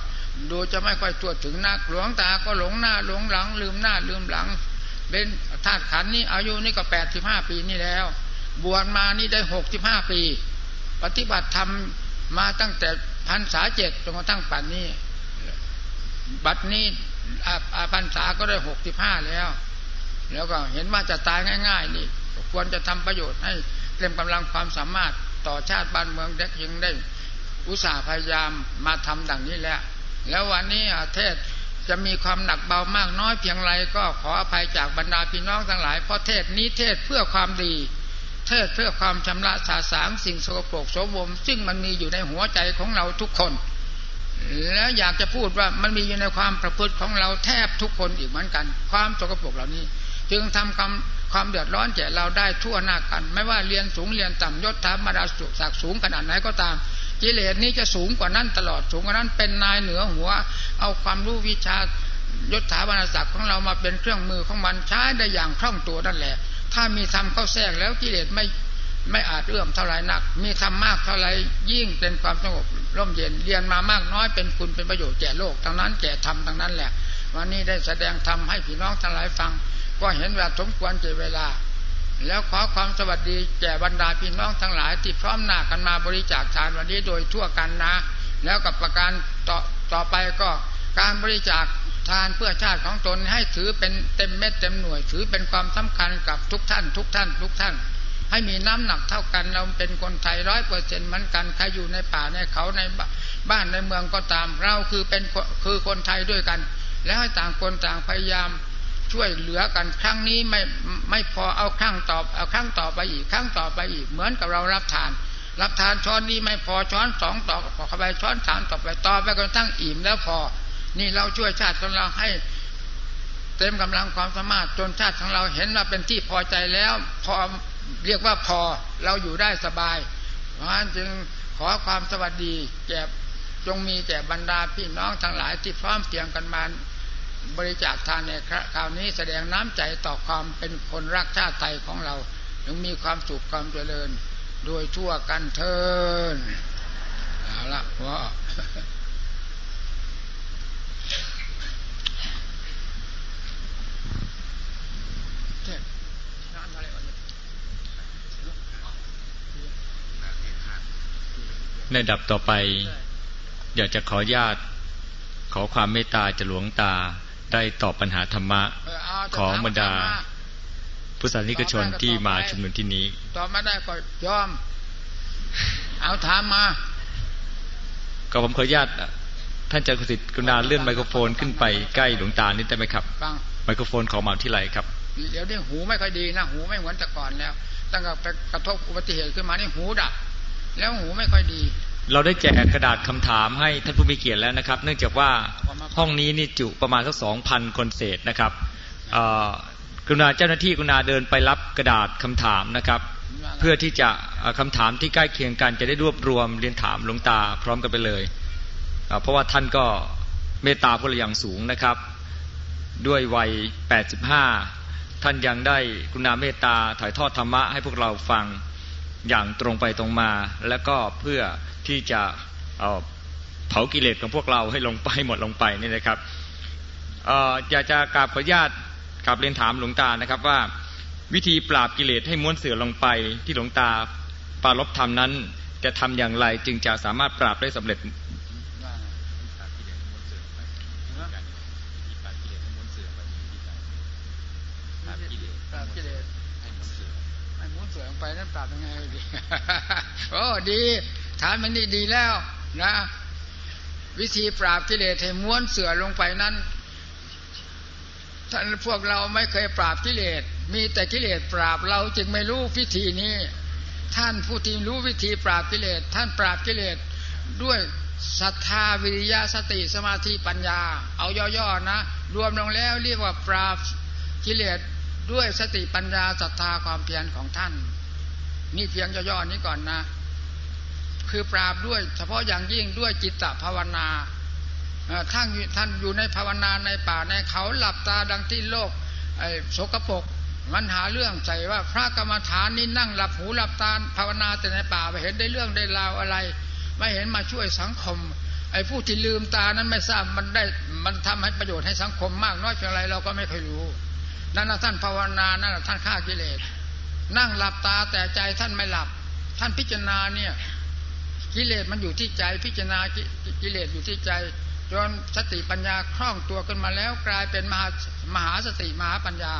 ดูจะไม่ค่อยตัวถึงนักหลวงตาก็หลงหน้าหลงหลัง ลืมหน้าลืมหลัง เป็นธาตุขันนี้อายุนี่ก็แปดสิบห้าปีนี่แล้ว บวชมานี่ได้หกสิบห้าปี ปฏิบัติธรรมมาตั้งแต่พันษาเจ็ดจนกระทั่งปัจนนี้บัดนี้อาพันษาก็ได้หกสิบห้าแล้ว แล้วก็เห็นว่าจะตายง่าย ๆ นี่ควรจะทำประโยชน์ให้เต็มกำลังความสามารถต่อชาติบ้านเมืองเด็กยังได้ อุตสาห์พยายามมาทำดังนี้แล้ว แล้ววันนี้เทศจะมีความหนักเบามากน้อยเพียงไรก็ขออภัยจากบรรดาพี่น้องทั้งหลาย เพราะเทศนี้เทศเพื่อความดี เทศเพื่อความชำระสาสางสิ่งโสโครกโสมมซึ่งมันมีอยู่ในหัวใจของเราทุกคน แล้วอยากจะพูดว่ามันมีอยู่ในความประพฤติของเราแทบทุกคนอีกเหมือนกัน ความโสโครกเหล่านี้ จึงทำความความเดือดร้อนแก่เราได้ทั่วหน้ากัน ไม่ว่าเรียนสูงเรียนต่ำยศถาบรรดาศักดิ์สูงขนาดไหนก็ตาม กิเลสนี้จะสูงกว่านั้นตลอดสูงกว่านั้นเป็นนายเหนือหัว เอาความรู้วิชายศถาบรรดาศักดิ์ของเรามาเป็นเครื่องมือของมันใช้ได้อย่างคล่องตัวนั่นแหละ ถ้ามีธรรมเข้าแทรกแล้วกิเลสไม่ไม่อาจเอื้อมเท่าไรนัก มีธรรมมากเท่าไรยิ่งเป็นความสงบร่มเย็นเรียนมามากน้อยเป็นคุณเป็นประโยชน์แก่โลกทั้งนั้นแก่ธรรมทั้งนั้นแหละ วันนี้ได้แสดงธรรมให้พี่น้องทั้งหลายฟัง ก็เห็นว่าสมควรเจเวลา แล้วขอความสวัสดีแก่บรรดาพี่น้องทั้งหลายที่พร้อมหน้ากันมาบริจาคทานวันนี้โดยทั่วกันนะ แล้วกับประการต่อต่อไปก็การบริจาคทานเพื่อชาติของตนให้ถือเป็นเต็มเม็ดเต็มหน่วย ถือเป็นความสำคัญกับทุกท่าน ทุกท่าน ทุกท่าน ให้มีน้ำหนักเท่ากันเราเป็นคนไทยร้อยเปอร์เซ็นต์เหมือนกันใครอยู่ในป่าในเขาในบ้านในเมืองก็ตามเราคือเป็นคือคนไทยด้วยกัน แล้วให้ต่างคนต่างพยายาม ช่วยเหลือกันครั้งนี้ไม่ไม่พอเอาครั้งต่อเอาครั้งต่อไปอีกครั้งต่อไปอีกเหมือนกับเรารับทาน รับทานช้อนนี้ไม่พอช้อนสองต่อเข้าไปช้อนสามต่อไปต่อไปจนทั้งอิ่มแล้วพอ นี่เราช่วยชาติของเราให้เต็มกำลังความสามารถจนชาติของเราเห็นว่าเป็นที่พอใจแล้ว พอเรียกว่าพอเราอยู่ได้สบาย เพราะฉะนั้นจึงขอความสวัสดีแก่จงมีแก่บรรดาพี่น้องทั้งหลายที่พร้อมเพียงกันมา บริจาคทานในคราวนี้แสดงน้ำใจต่อความเป็นคนรักชาติไทยของเรายังมีความสุขความเจริญ โดยทั่วกันเทินเอาละว่าในดับต่อไป อยากจะขอญาตขอความเมตตาจะหลวงตา ได้ตอบปัญหาธรรมะของบรรดาพุทธศาสนิกชนที่มาชุมนุมที่นี้ ตอบไม่ได้ก็ยอม เอาถามมา ก็ผมขออนุญาตท่านอาจารย์กุศิษฐ์กรุณาเลื่อนไมโครโฟนขึ้นไปใกล้หลวงตานิดได้ไหมครับฟังไมโครโฟนของมหาวิทยาลัยครับ เดี๋ยวนี้หูไม่ค่อยดีนะ หูไม่เหมือนแต่ก่อนแล้ว ตั้งแต่ไปกระทบอุบัติเหตุขึ้นมานี่หูดับ แล้วหูไม่ค่อยดี เราได้แจกกระดาษคำถามให้ท่านผู้มีเกียรติแล้วนะครับ เนื่องจากว่าห้องนี้นี่จุประมาณสักสองพันคนเศษนะครับกรุณาเจ้าหน้าที่กรุณาเดินไปรับกระดาษคำถามนะครับ เพื่อที่จะเอ่อคำถามที่ใกล้เคียงกันจะได้รวบรวมเรียนถามหลวงตาพร้อมกันไปเลย เพราะว่าท่านก็เมตตาพวกเราอย่างสูงนะครับ ด้วยวัย 85 ท่านยังได้กรุณาเมตตาถ่ายทอดธรรมะให้พวกเราฟัง อย่างตรงไปตรงมา และก็เพื่อที่จะเอ่อเผากิเลสของพวกเราให้ลงไปหมดลงไปนี่นะครับออยากจะกราบขออนุญาตกราบเรียนถามหลวงตานะครับว่า วิธีปราบกิเลสให้ม้วนเสือลงไปที่หลวงตาปรารบธรรมนั้นจะทำอย่างไรจึงจะสามารถปราบได้สำเร็จ ปราบกิเลสให้หมุนเสือลง ไปนั่นปราบยังไงดีโอ้ดีถามมันนี่ดีแล้ว นะ วิธีปราบกิเลสให้ม้วนเสือลงไปนั้นท่านพวกเราไม่เคยปราบกิเลส มีแต่กิเลสปราบเราจึงไม่รู้วิธีนี้ ท่านผู้ที่รู้วิธีปราบกิเลส ท่านปราบกิเลสด้วยศรัทธาวิริยะสติสมาธิปัญญา เอาย่อๆนะ รวมลงแล้วเรียกว่าปราบกิเลสด้วยสติปัญญาศรัทธาความเพียรของท่าน นี่เพียงย่อๆนี้ก่อนนะ คือปราบด้วย เฉพาะอย่างยิ่งด้วยจิตตภาวนาท่านท่านอยู่ในภาวนาในป่าในเขาหลับตาดังที่โลกไอ้โสกปกมันหาเรื่องใส่ว่าพระกรรมฐานนี่นั่งหลับหูหลับตาภาวนาแต่ในป่าไปเห็นได้เรื่องได้ราวอะไร ไม่เห็นมาช่วยสังคมไอ้ผู้ที่ลืมตานั้นไม่ทราบมันได้มันทำให้ประโยชน์ให้สังคมมากน้อยเพียงไรเราก็ไม่เคยรู้นั่นนะท่านภาวนานั่นนะท่านฆ่ากิเลส นั่งหลับตาแต่ใจท่านไม่หลับ ท่านพิจารณาเนี่ย กิเลสมันอยู่ที่ใจพิจารณากิเลสอยู่ที่ใจจนสติปัญญาคล่องตัวขึ้นมาแล้วกลายเป็นมหามหาสติมหาปัญญา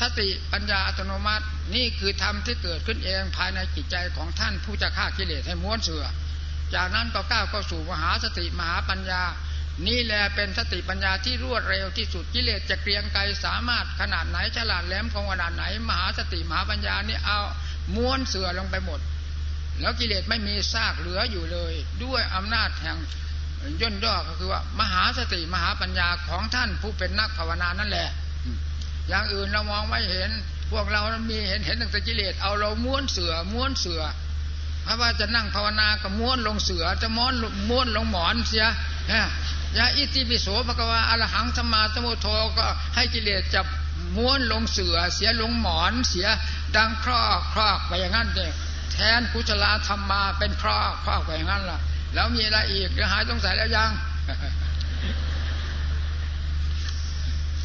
สติปัญญาอัตโนมัตินี่คือธรรมที่เกิดขึ้นเองภายในจิตใจของท่านผู้จะฆ่ากิเลสให้ม้วนเสือ จากนั้นก็ก้าวเข้าสู่มหาสติมหาปัญญา นี่แหละเป็นสติปัญญาที่รวดเร็วที่สุดกิเลสจะเกรียงไกรสามารถขนาดไหนฉลาดแหลมของขนาดไหน มหาสติมหาปัญญานี่เอาม้วนเสือลงไปหมด แล้วกิเลสไม่มีซากเหลืออยู่เลย ด้วยอำนาจแห่งย่นย่อก็คือว่า มหาสติมหาปัญญาของท่านผู้เป็นนักภาวนานั่นแหละ อย่างอื่นเรามองไม่เห็น พวกเรามีเห็นเห็นตั้งแต่กิเลสเอาเราม้วนเสือม้วนเสือพราะว่าจะนั่งภาวนาก็ม้วนลงเสือจะม้วนม้วนลงหมอนเสีย ยาอิติปิโสภควาอรหังสมมาสมุทโธก็ให้กิเลสจับม้วนลงเสือเสียลงหมอนเสียดังครอกครอกไปอย่างนั้นเองแทนกุศลธรรมมาเป็นครอกครอกไปอย่างนั้นล่ะ แล้วมีอะไรอีกจะหายสงสัยแล้วยัง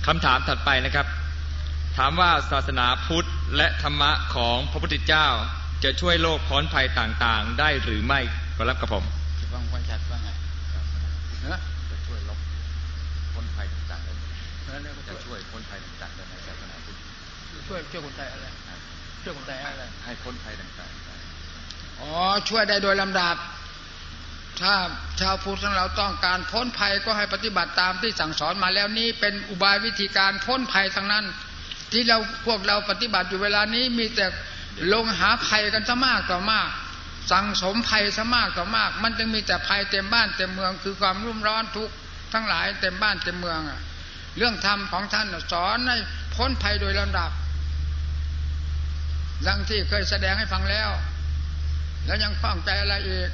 คำถามถัดไปนะครับ ถามว่าศาสนาพุทธและธรรมะของพระพุทธเจ้า จะช่วยโลกพ้นภัยต่างๆ ได้หรือไม่ก็รับกับผมฟังความชัดว่าไง จะช่วยลบพ้นภัยต่างๆได้ จะช่วยพ้นภัยต่างๆได้ในศาสนาพุทธช่วยช่วยคนไทยอะไรช่วยคนไทยอะไรให้พ้นภัยต่างๆได้อ๋อช่วยได้โดยลำดับ ถ้าชาวพุทธเราต้องการพ้นภัยก็ให้ปฏิบัติตามที่สั่งสอนมาแล้วนี้เป็นอุบายวิธีการพ้นภัยทั้งนั้น ที่เราพวกเราปฏิบัติอยู่เวลานี้มีแต่ลงหาภัยกันซะมากต่อมากสั่งสมภัยซะมากต่อมาก มันจึงมีแต่ภัยเต็มบ้านเต็มเมือง คือความรุ่มร้อนทุกข์ทั้งหลายเต็มบ้านเต็มเมืองอะ เรื่องธรรมของท่านสอนให้พ้นภัยโดยลำดับ ดังที่เคยแสดงให้ฟังแล้ว แล้วยังฟังใจอะไรอีก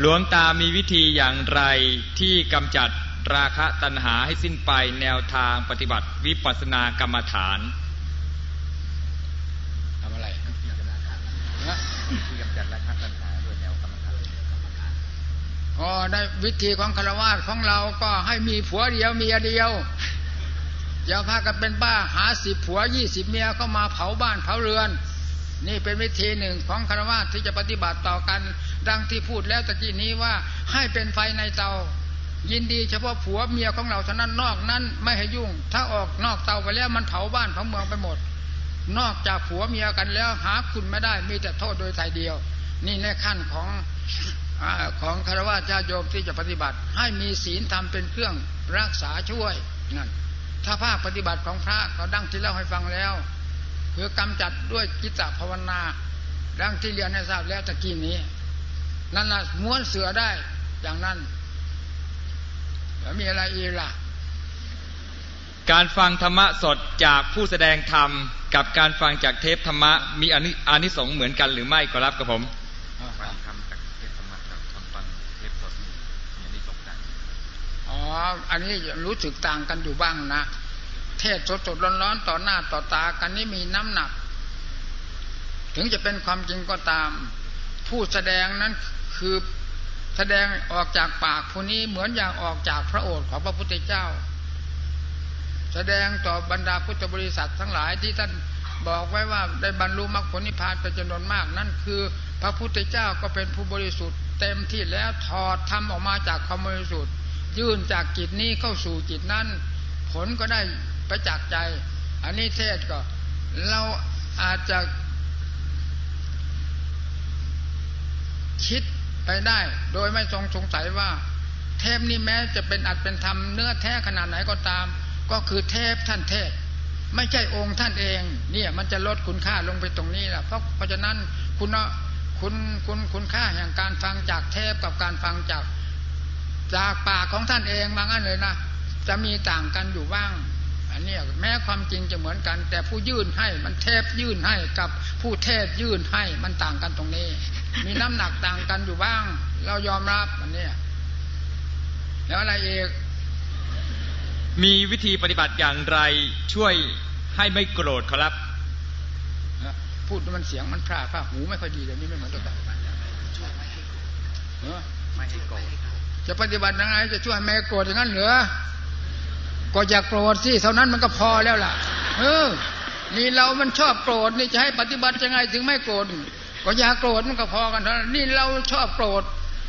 หลวงตามีวิธีอย่างไรที่กำจัดราคะตัณหาให้สิ้นไปแนวทางปฏิบัติวิปัสสนากรรมฐานทำอะไร อ๋อได้วิธีของคารวะของเราก็ให้มีผัวเดียวเมียเดียวอย่าพากันเป็นบ้าหาสิบผัวยี่สิบเมียเขามาเผาบ้านเผาเรือน นี่เป็นวิธีหนึ่งของคารวะที่จะปฏิบัติต่อกัน ดังที่พูดแล้วตะกี้นี้ว่าให้เป็นไฟในเตา ยินดีเฉพาะผัวเมียของเราเท่านั้นนอกนั้นไม่ให้ยุ่ง ถ้าออกนอกเตาไปแล้วมันเผาบ้านเผาเมืองไปหมด นอกจากผัวเมียกันแล้วหาคุณไม่ได้มีแต่โทษโดยใจเดียว นี่ในขั้นของ ของคารวะญาโยมที่จะปฏิบัติ ให้มีศีลธรรมเป็นเครื่องรักษาช่วยนั่นถ้าภาคปฏิบัติของพระก็ดังที่เล่าให้ฟังแล้วคือกำจัดด้วยกิจภาวนาดังที่เรียนให้ทราบแล้วตะกี้นี้ นั่นละม้วนเสือได้อย่างนั้นแล้วมีอะไรอีกล่ะ การฟังธรรมะสดจากผู้แสดงธรรม กับการฟังจากเทปธรรมะมีอานิอานิสงส์เหมือนกันหรือไม่ก็รับกับผม ฟังคำจากเทศธรรมะกับคนฟังเทปสดมีอันนี้ตกใจ อ๋ออันนี้รู้สึกต่างกันอยู่บ้างนะ เทศสดสดร้อนร้อนต่อหน้าต่อตากันนี้มีน้ำหนัก ถึงจะเป็นความจริงก็ตาม ผู้แสดงนั้นคือแสดงออกจากปากผู้นี้เหมือนอย่างออกจากพระโอษฐ์ของพระพุทธเจ้า แสดงต่อบรรดาพุทธบริษัททั้งหลายที่ท่านบอกไว้ว่าได้บรรลุมรรคผลนิพพานเป็นจำนวนมาก นั่นคือ พระพุทธเจ้าก็เป็นผู้บริสุทธิ์เต็มที่แล้วถอดทำออกมาจากความบริสุทธิ์ ยื่นจากจิตนี้เข้าสู่จิตนั้น ผลก็ได้ประจักษ์ใจ อันนี้เทศก็เราอาจจะคิดไปได้ โดยไม่ทรงสงสัยว่า เทพนี้แม้จะเป็นอัดเป็นธรรมเนื้อแท้ขนาดไหนก็ตาม ก็คือเทพท่านเทพไม่ใช่องค์ท่านเอง เนี่ยมันจะลดคุณค่าลงไปตรงนี้แหละเพราะเพราะฉะนั้นคุณคุณคุณคุณค่าแห่งการฟังจากเทพกับการฟังจาก จากปากของท่านเองบางอันเลยนะจะมีต่างกันอยู่บ้าง อันนี้แม้ความจริงจะเหมือนกัน แต่ผู้ยื่นให้มันเทพยื่นให้กับผู้เทพยื่นให้มันต่างกันตรงนี้ มีน้ำหนักต่างกันอยู่บ้าง เรายอมรับอันนี้แล้วอะไรอีกมีวิธีปฏิบัติอย่างไรช่วยให้ไม่โกรธครับ พูดมันเสียงมันพร่าพร่าหูไม่ค่อยดีเลยนี่ไม่เหมือนตัวกันเออไม่ให้โกรธ จะปฏิบัติยังไงจะช่วยแม่โกรธอย่างนั้นเหรอก็อย่าโกรธสิเท่านั้นมันก็พอแล้วล่ะ เออ นี่เรามันชอบโกรธนี่จะให้ปฏิบัติยังไงถึงไม่โกรธก็อย่าโกรธมันก็พอกันเท่านั้นนี่เราชอบโกรธ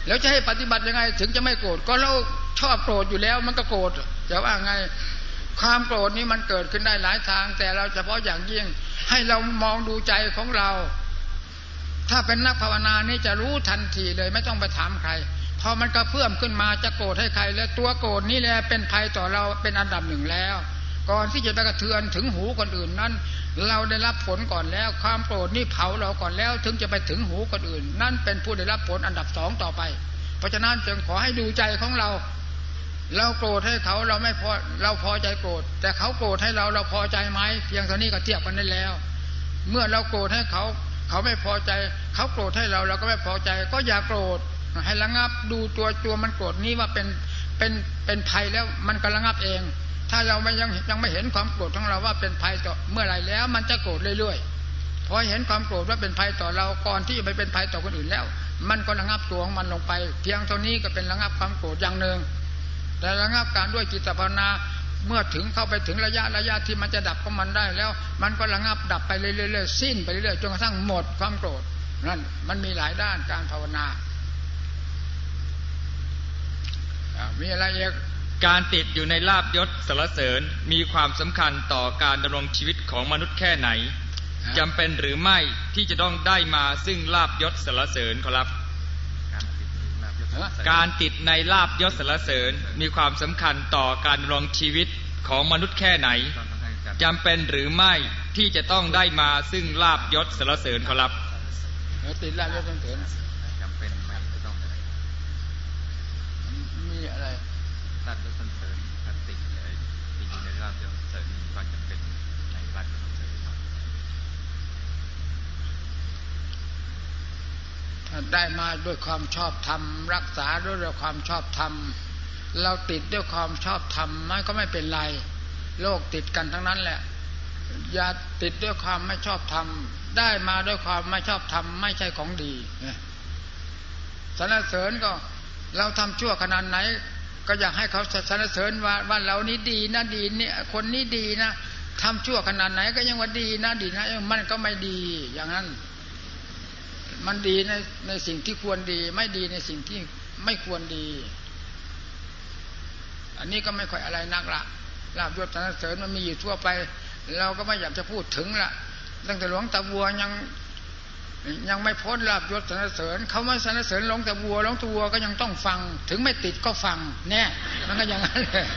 แล้วจะให้ปฏิบัติยังไง ถึงจะไม่โกรธก็เราชอบโกรธอยู่แล้ว มันก็โกรธจะว่าไง ความโกรธนี้มันเกิดขึ้นได้หลายทาง แต่เราเฉพาะอย่างยิ่ง ให้เรามองดูใจของเรา ถ้าเป็นนักภาวนานี่จะรู้ทันทีเลย ไม่ต้องไปถามใคร อมันกระเพื่อมขึ้นมาจะโกรธให้ใครแล้วตัวโกรธนี่แหละเป็นภัยต่อเราเป็นอันดับหนึ่งแล้ว ก่อนที่จะไปกระเทือนถึงหูคนอื่นนั้น เราได้รับผลก่อนแล้ว ความโกรธนี่เผาเราก่อนแล้ว ถึงจะไปถึงหูคนอื่น นั่นเป็นผู้ได้รับผลอันดับสองต่อไป เพราะฉะนั้นจึงขอให้ดูใจของเรา เราโกรธให้เขาเราไม่พอเราพอใจโกรธ แต่เขาโกรธให้เราเราพอใจไหมเพียงเท่านี้ก็เทียบกันได้แล้ว เมื่อเราโกรธให้เขาเขาไม่พอใจ เขาโกรธให้เราเราก็ไม่พอใจ ก็อย่าโกรธ ให้ระงับดูตัวตัวมันโกรธนี้ว่าเป็นเป็นเป็นภัยแล้วมันก็ระงับเอง ถ้าเราไม่ยังยังไม่เห็นความโกรธของเราว่าเป็นภัยต่อเมื่อไรแล้ว มันจะโกรธเรื่อยๆพอเห็นความโกรธว่าเป็นภัยต่อเราก่อนที่จะไปเป็นภัยต่อคนอื่นแล้ว มันก็ระงับตัวของมันลงไป เพียงเท่านี้ก็เป็นระงับความโกรธอย่างหนึ่งแต่ระงับการด้วยจิตภาวนาเมื่อถึงเข้าไปถึงระยะระยะที่มันจะดับของมันได้แล้ว มันก็ระงับดับไปเรื่อยๆสิ้นไปเรื่อยๆจนกระทั่งหมดความโกรธนั่นมันมีหลายด้านการภาวนา มีอะไรอีกการติดอยู่ในลาบยศสรรเสริญมีความสำคัญต่อการดำรงชีวิตของมนุษย์แค่ไหนจำเป็นหรือไม่ที่จะต้องได้มาซึ่งลาบยศสรรเสริญครับ การติดในลาบยศสรรเสริญมีความสำคัญต่อการดำรงชีวิตของมนุษย์แค่ไหนจำเป็นหรือไม่ที่จะต้องได้มาซึ่งลาบยศสรรเสริญครับติดลาบยศสรรเสริญ จำเป็นไหมจะต้องอะไร มีอะไร ลาบยศสรรเสริญถ้าติดเลยติดอยู่ในลาบยศสรรเสริญมีความจำเป็นในลาบยศสรรเสริญไหม ถ้า ได้มาด้วยความชอบธรรม รักษาด้วยความชอบธรรม เราติดด้วยความชอบธรรมมันก็ไม่เป็นไร โลกติดกันทั้งนั้นแหละ อย่าติดด้วยความไม่ชอบธรรม ได้มาด้วยความไม่ชอบธรรม ไม่ใช่ของดีสรรเสริญก็เราทำชั่วขนาดไหน ก็อยากให้เขาสรรเสริญว่าว่าเรานี้ดีนะดีเนี่ยคนนี้ดีนะทำชั่วขนาดไหนก็ยังว่าดีนะดีนะมันก็ไม่ดีอย่างนั้น มันดีในในสิ่งที่ควรดี ไม่ดีในสิ่งที่ไม่ควรดี อันนี้ก็ไม่ค่อยอะไรนักละลาบยศสรรเสริญมันมีอยู่ทั่วไป เราก็ไม่อยากจะพูดถึงละตั้งแต่หลวงตาบัวยังยังไม่พ้นลาบยศสรรเสริญเขาไม่สรรเสริญหลวงตาบัวหลวงตาบัวก็ยังต้องฟัง ถึงไม่ติดก็ฟังแน่มันก็อย่างนั้นเลย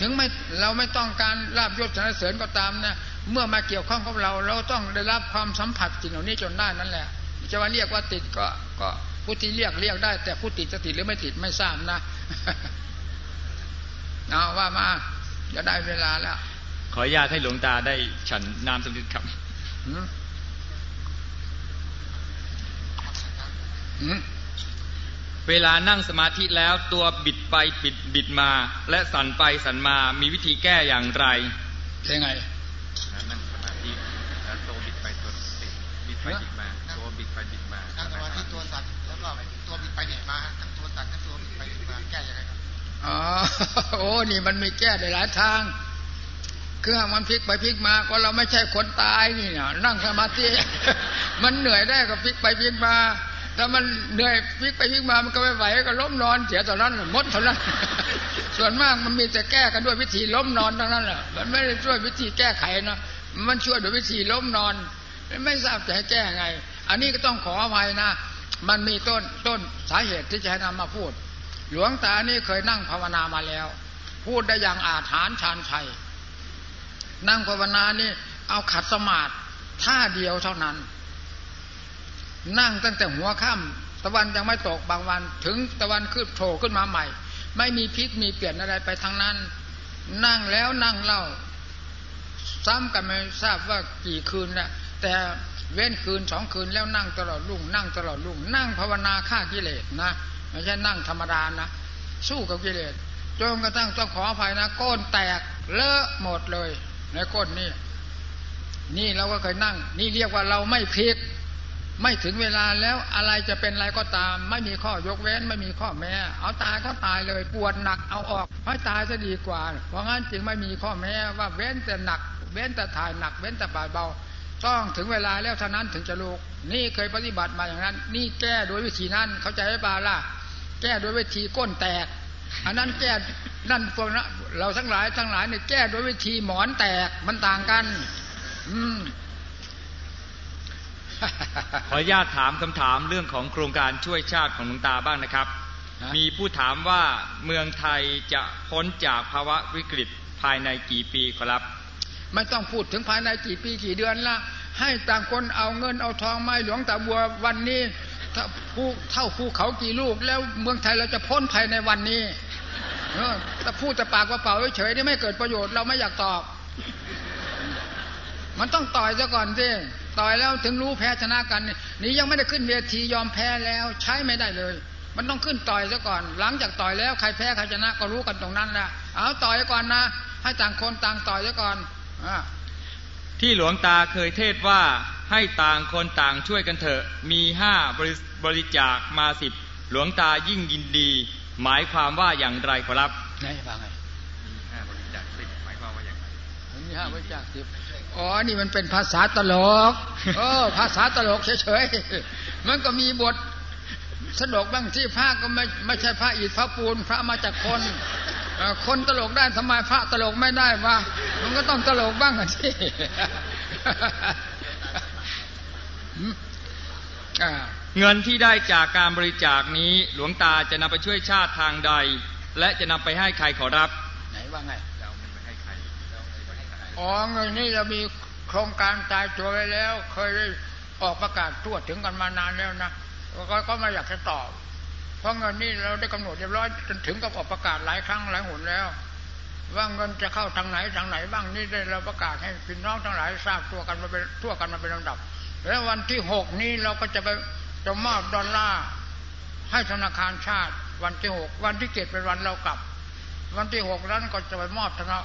ถึงไม่เราไม่ต้องการลาบยศสรรเสริญก็ตามนะ เมื่อมาเกี่ยวข้องกับเรา เราต้องได้รับความสัมผัสสิ่งเหล่านี้จนได้นั่นแหละ จะว่าเรียกว่าติดก็ก็ผู้ที่เรียกเรียกได้ แต่ผู้ติดจะติดหรือไม่ติดไม่ทราบนะเอาว่ามาจะได้เวลาแล้ว ขออนุญาตให้หลวงตาได้ฉันน้ำสำลิดครับเวลานั่งสมาธิแล้วตัวบิดไปบิดบิดมา และสั่นไปสั่นมามีวิธีแก้อย่างไรยังไงนั่งสมาธิแล้วตัวบิดไปตัวติดบิด ไปบิดมาตัวบิดไปบิดมานั่งสมาธิตัวสั่นแล้วก็ตัวบิดไปบิดมาทั้งตัวสั่นทั้งตัวบิดไปบิดมาแก้ยังไงครับอ๋อโอ้นี่มันมีแก้ได้หลายทางเครื่องมันพลิกไปพลิกมาก็เราไม่ใช่คนตายนี่นะนั่งสมาธิมันเหนื่อยได้ก็พลิกไปพลิกมาถ้ามันเหนื่อยพลิกไปพลิกมามันก็ไม่ไหวก็ล้มนอนเสียตอนนั้นหมดเท่านั้น ส่วนมากมันมีแต่แก้กันด้วยวิธีล้มนอนทั้งนั้นแหละมันไม่ได้ช่วยวิธีแก้ไขนะมันช่วยด้วยวิธีล้มนอน ไม่ทราบจะให้แก้ไง อันนี้ก็ต้องขออภัยนะ มันมีต้นต้นสาเหตุที่จะให้นำมาพูด หลวงตานี่เคยนั่งภาวนามาแล้ว พูดได้อย่างอาถรรพ์ชานชัย นั่งภาวนานี่เอาขัดสมาธิท่าเดียวเท่านั้น นั่งตั้งแต่หัวค่ำตะวันยังไม่ตกบางวัน ถึงตะวันขึ้นโผล่ขึ้นมาใหม่ ไม่มีพิษมีเปลี่ยนอะไรไปทางนั้น นั่งแล้วนั่งเล่า ซ้ำกันไม่ทราบว่ากี่คืนแล้ว แต่เว้นคืนสองคืนแล้วนั่งตลอดรุ่งนั่งตลอดรุ่งนั่งภาวนาฆ่ากิเลสนะไม่ใช่นั่งธรรมดานะ สู้กับกิเลสจนกระทั่งต้องขออภัยนะก้นแตกเลอะหมดเลย ในก้นนี่นี่เราก็เคยนั่ง นี่เรียกว่าเราไม่พลิก ไม่ถึงเวลาแล้วอะไรจะเป็นอะไรก็ตาม ไม่มีข้อยกเว้นไม่มีข้อแม้ เอาตายก็ตายเลยปวดหนักเอาออกให้ตายจะดีกว่า เพราะงั้นจึงไม่มีข้อแม้ว่าเว้นแต่หนัก เว้นแต่ถ่ายหนัก เว้นแต่บาดเบา ต้องถึงเวลาแล้วเท่านั้นถึงจะลูกนี่เคยปฏิบัติมาอย่างนั้น นี่แก้โดยวิธีนั้น เข้าใจไหมบาล่ะ แก้โดยวิธีก้นแตก อันนั้นแก้นั่นพวกนะเราทั้งหลายทั้งหลายเนี่ยแก้ด้วยวิธีหมอนแตกมันต่างกัน อืมขออนุญาตถามคำถามเรื่องของโครงการช่วยชาติของหลวงตาบ้างนะครับ มีผู้ถามว่าเมืองไทยจะพ้นจากภาวะวิกฤตภายในกี่ปีครับ ไม่ต้องพูดถึงภายในกี่ปีกี่เดือนละให้ต่างคนเอาเงินเอาทองไมาหลวงตาบัววันนี้ถ้าผู้เท่าภูเขากี่ลูก แล้วเมืองไทยเราจะพ้นภายในวันนี้ถ้าพูดแต่ปากว่าเปล่าเฉยๆนี่ไม่เกิดประโยชน์เราไม่อยากตอบ มันต้องต่อยซะก่อนสิต่อยแล้วถึงรู้แพ้ชนะกัน นี่ยังไม่ได้ขึ้นเวทียอมแพ้แล้วใช้ไม่ได้เลย มันต้องขึ้นต่อยซะก่อน หลังจากต่อยแล้วใครแพ้ใครชนะก็รู้กันตรงนั้นแหละเอาต่อยก่อนนะ ให้ต่างคนต่างต่อยซะก่อน ที่หลวงตาเคยเทศว่าให้ต่างคนต่างช่วยกันเถอะ มีห้าบริจาคมาสิบหลวงตายิ่งยินดี หมายความว่าอย่างไรครับไงฟังไงมีห้าบริจาคสิบหมายความว่าอย่างไรมีห้าบริจาคสิบอ๋อ นี่มันเป็นภาษาตลกเออภาษาตลกเฉยๆ มันก็มีบทสนุกบ้างที่พระก็ไม่ไม่ใช่พระอิฐพระปูนพระมาจากคน คนตลกได้ทำไมพระตลกไม่ได้วะมันก็ต้องตลกบ้างที่อ่าเงินที่ได้จากการบริจาคนี้หลวงตาจะนำไปช่วยชาติทางใด และจะนำไปให้ใครขอรับ ไหนว่าไงจะเอาเงินไปให้ใครอ๋อเงินนี้จะมีโครงการตายตัวไว้แล้ว เคยได้ออกประกาศทั่วถึงกันมานานแล้วนะก็ก็ไม่อยากจะตอบ เพราะเงินนี้เราได้กำหนดเรียบร้อยจนถึงกับออกประกาศหลายครั้งหลายหนแล้ว ว่าเงินจะเข้าทางไหนทางไหนบ้างนี่ได้เราประกาศให้พี่น้องทั้งหลายทราบตัวกันมาเป็นทั่วกันมาเป็นลำดับ แล้ววันที่หกนี้เราก็จะไปจะมอบดอลลาร์ให้ธนาคารชาติ วันที่หกวันที่เจ็ดเป็นวันเรากลับ วันที่หกนั้นก็จะไปมอบธนา